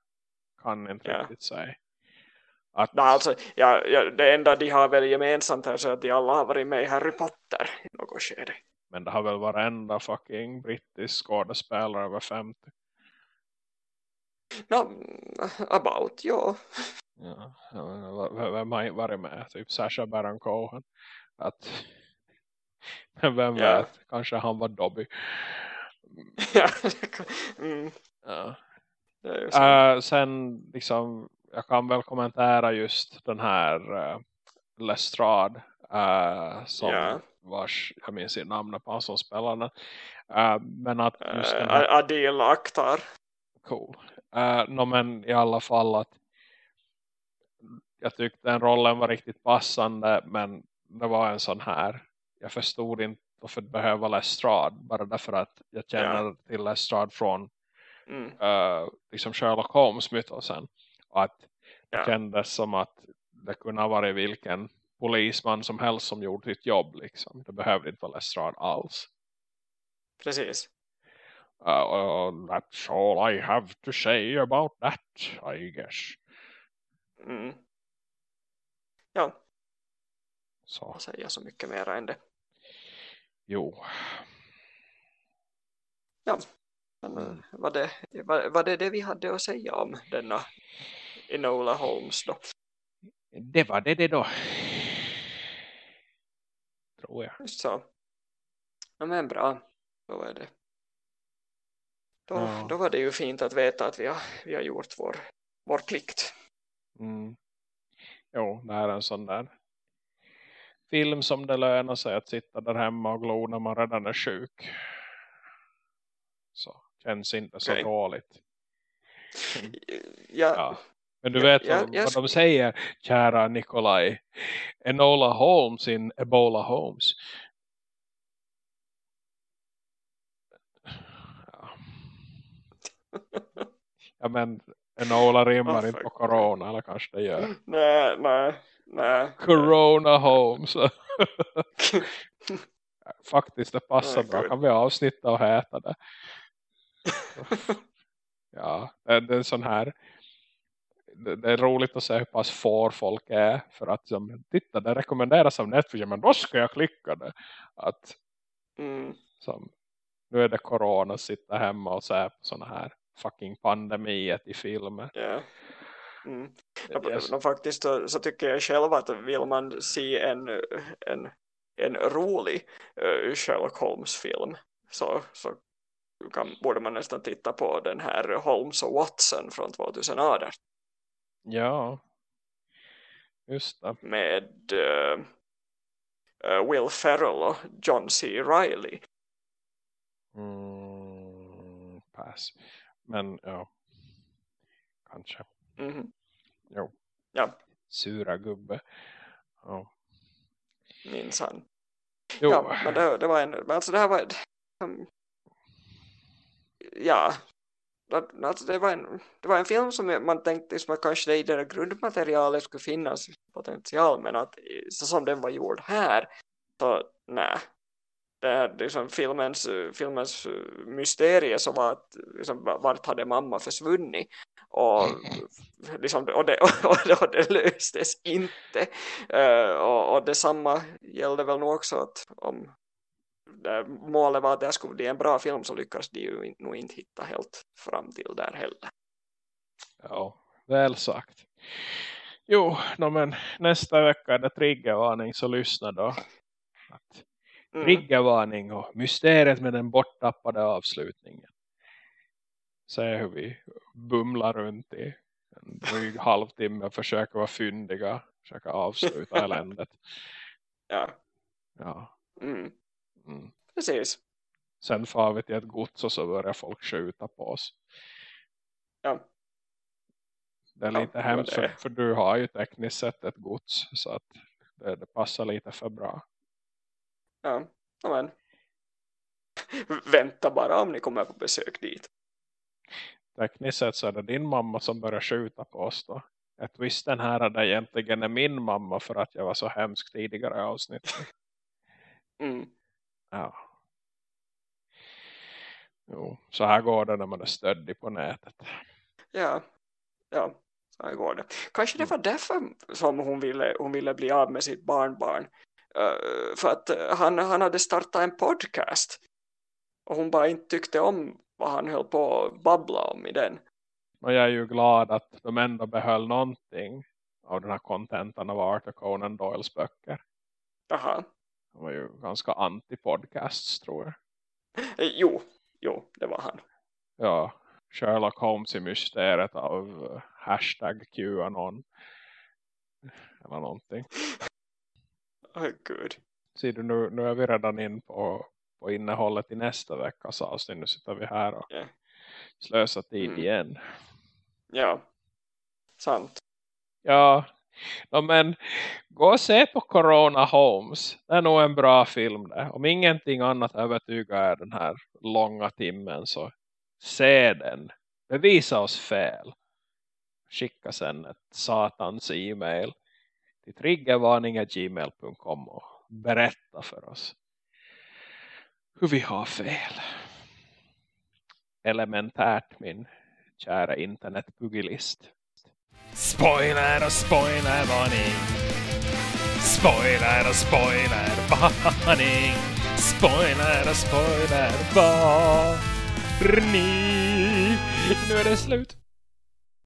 Speaker 1: kan inte
Speaker 2: Ja.
Speaker 1: riktigt säga. Att,
Speaker 2: Nej, alltså, ja, ja, det enda de har väl gemensamt här så är att de alla har varit med i Harry Potter i något skede.
Speaker 1: Men det har väl varenda fucking brittisk skådespelare över 50.
Speaker 2: No, about, ja.
Speaker 1: Ja, vem har inte varit med? Typ Sacha Baron Cohen. Att, men vem
Speaker 2: Ja.
Speaker 1: vet? Kanske han var Dobby.
Speaker 2: ja. mm,
Speaker 1: Ja. Äh, sen liksom, jag kan väl kommentera just den här uh, Lestrade uh, som
Speaker 2: Ja.
Speaker 1: vars, jag minns inte namnet på han som spelar den. Uh, men att just
Speaker 2: Uh,
Speaker 1: här,
Speaker 2: Adil Akhtar.
Speaker 1: cool. Uh, no, men i alla fall att jag tyckte den rollen var riktigt passande men det var en sån här jag förstod inte varför det behöver Lestrade bara därför att jag känner till Lestrade från
Speaker 2: Mm,
Speaker 1: uh, liksom Sherlock Holmes mytosen och att det
Speaker 2: Ja.
Speaker 1: kändes som att det kunde ha varit vilken polisman som helst som gjorde sitt jobb liksom. det behövde inte vara Lestrade alls
Speaker 2: precis.
Speaker 1: uh, och that's all I have to say about that I guess
Speaker 2: Mm. Ja,
Speaker 1: så
Speaker 2: säger så mycket mer än det.
Speaker 1: Jo
Speaker 2: Men
Speaker 1: Mm.
Speaker 2: var, det, var, var det det vi hade att säga om denna Enola Holmes då?
Speaker 1: det var det, det då tror jag
Speaker 2: Just så. Ja, men bra. Då är det. Då,
Speaker 1: Ja.
Speaker 2: då var det ju fint att veta att vi har, vi har gjort vår, vår plikt.
Speaker 1: Mm. Jo, det här är en sån där film som det lönar sig att sitta där hemma och glo när man redan är sjuk. Så känns inte så
Speaker 2: Okej.
Speaker 1: dåligt.
Speaker 2: Ja,
Speaker 1: Ja. Men du
Speaker 2: Ja,
Speaker 1: vet
Speaker 2: jag-
Speaker 1: vad,
Speaker 2: jag
Speaker 1: vad de säger, kära Nikolaj. Enola Holmes in Ebola Holmes. Ja. ja men Enola rimmar
Speaker 2: Oh,
Speaker 1: inte på corona eller kanske det gör.
Speaker 2: nej, nej, nej.
Speaker 1: Corona Holmes. Faktiskt, det passar
Speaker 2: Oh,
Speaker 1: bra. Kan vi avsnitta och äta det? Ja, det är en sån här det, är roligt att se hur pass får folk är för att som, titta, det rekommenderas av Netflix men då ska jag klicka det att
Speaker 2: Mm,
Speaker 1: som, nu är det corona sitta hemma och se på såna här fucking pandemiet i filmer
Speaker 2: ja. Mm. Ja, no, faktiskt så, så tycker jag själv att vill man se en, en, en rolig uh, Sherlock Holmes-film så, så kan, borde man nästan titta på den här Holmes och Watson från 2018
Speaker 1: ja. Just det.
Speaker 2: Med eh, eh, Will Ferrell och John C. Reilly.
Speaker 1: mm, pass. Men ja. Kanske
Speaker 2: Mhm.
Speaker 1: jo
Speaker 2: Ja,
Speaker 1: sura gubbe ja.
Speaker 2: minns han.
Speaker 1: Jo,
Speaker 2: Ja, men det, det var en, men alltså det här var um, ja, alltså det var en, det var en film som man tänkte liksom att kanske det i det grundmaterialet skulle finnas potential, men att så som den var gjord här, så nej. Det är liksom filmens, filmens mysterie som var att liksom, vart hade mamma försvunnit och, liksom, och, det, och, och det löstes inte Eh, och, och detsamma gällde väl nog också att om målet var att det skulle bli en bra film så lyckas de ju nog inte hitta helt fram till där heller.
Speaker 1: Ja, väl sagt. Jo, no, men nästa vecka är det triggervarning så lyssna då. Att. Triggervarning och mysteriet med den borttappade avslutningen. Se hur vi bumlar runt i en dryg halvtimme och försöker vara fyndiga. Försöka avsluta eländet.
Speaker 2: Ja,
Speaker 1: Ja.
Speaker 2: mm.
Speaker 1: Mm.
Speaker 2: precis.
Speaker 1: Sen far vi till ett gods och så börjar folk skjuta på oss.
Speaker 2: Ja.
Speaker 1: Det är lite hemskt för, för du har ju tekniskt sett ett gods så att det, det passar lite för bra.
Speaker 2: Ja, men. Vänta bara om ni kommer på besök dit.
Speaker 1: Tekniskt sett så är det din mamma som börjar skjuta på oss då. Jag visste den här hade egentligen är min mamma för att jag var så hemsk tidigare i avsnittet.
Speaker 2: Mm.
Speaker 1: Ja. Jo, så här går det när man är stöddig på nätet.
Speaker 2: Ja, ja, så här går det. Kanske det var därför som hon ville, hon ville bli av med sitt barnbarn. Eh, för att eh, han, han hade startat en podcast. Och hon bara inte tyckte om vad han höll på att babbla om i den.
Speaker 1: Och jag är ju glad att de ändå behöll någonting av den här contenten av Arthur Conan Doyles böcker.
Speaker 2: Jaha.
Speaker 1: Han var ju ganska anti-podcasts tror jag.
Speaker 2: Eh, Jo, jo, det var han.
Speaker 1: Ja, Sherlock Holmes i mysteriet av hashtag QAnon. Eller någonting.
Speaker 2: Oh, gud.
Speaker 1: Ser du, nu, nu är vi redan in på, på innehållet i nästa veckas avsnitt. Nu sitter vi här och
Speaker 2: Ja.
Speaker 1: slösar tid
Speaker 2: Mm.
Speaker 1: igen.
Speaker 2: Ja, sant.
Speaker 1: Ja, ja, men gå och se på Corona Holmes. Det är nog en bra film det. Om ingenting annat övertygar den här långa timmen så se den. Bevisa oss fel. Skicka sen ett satans e-mail till triggervarning.gmail.com och berätta för oss hur vi har fel. Elementärt min kära internetpugilist.
Speaker 3: Spoiler och spoilervarning. Spoiler och spoilervarning. Spoiler och spoilervarning. Nu är det slut.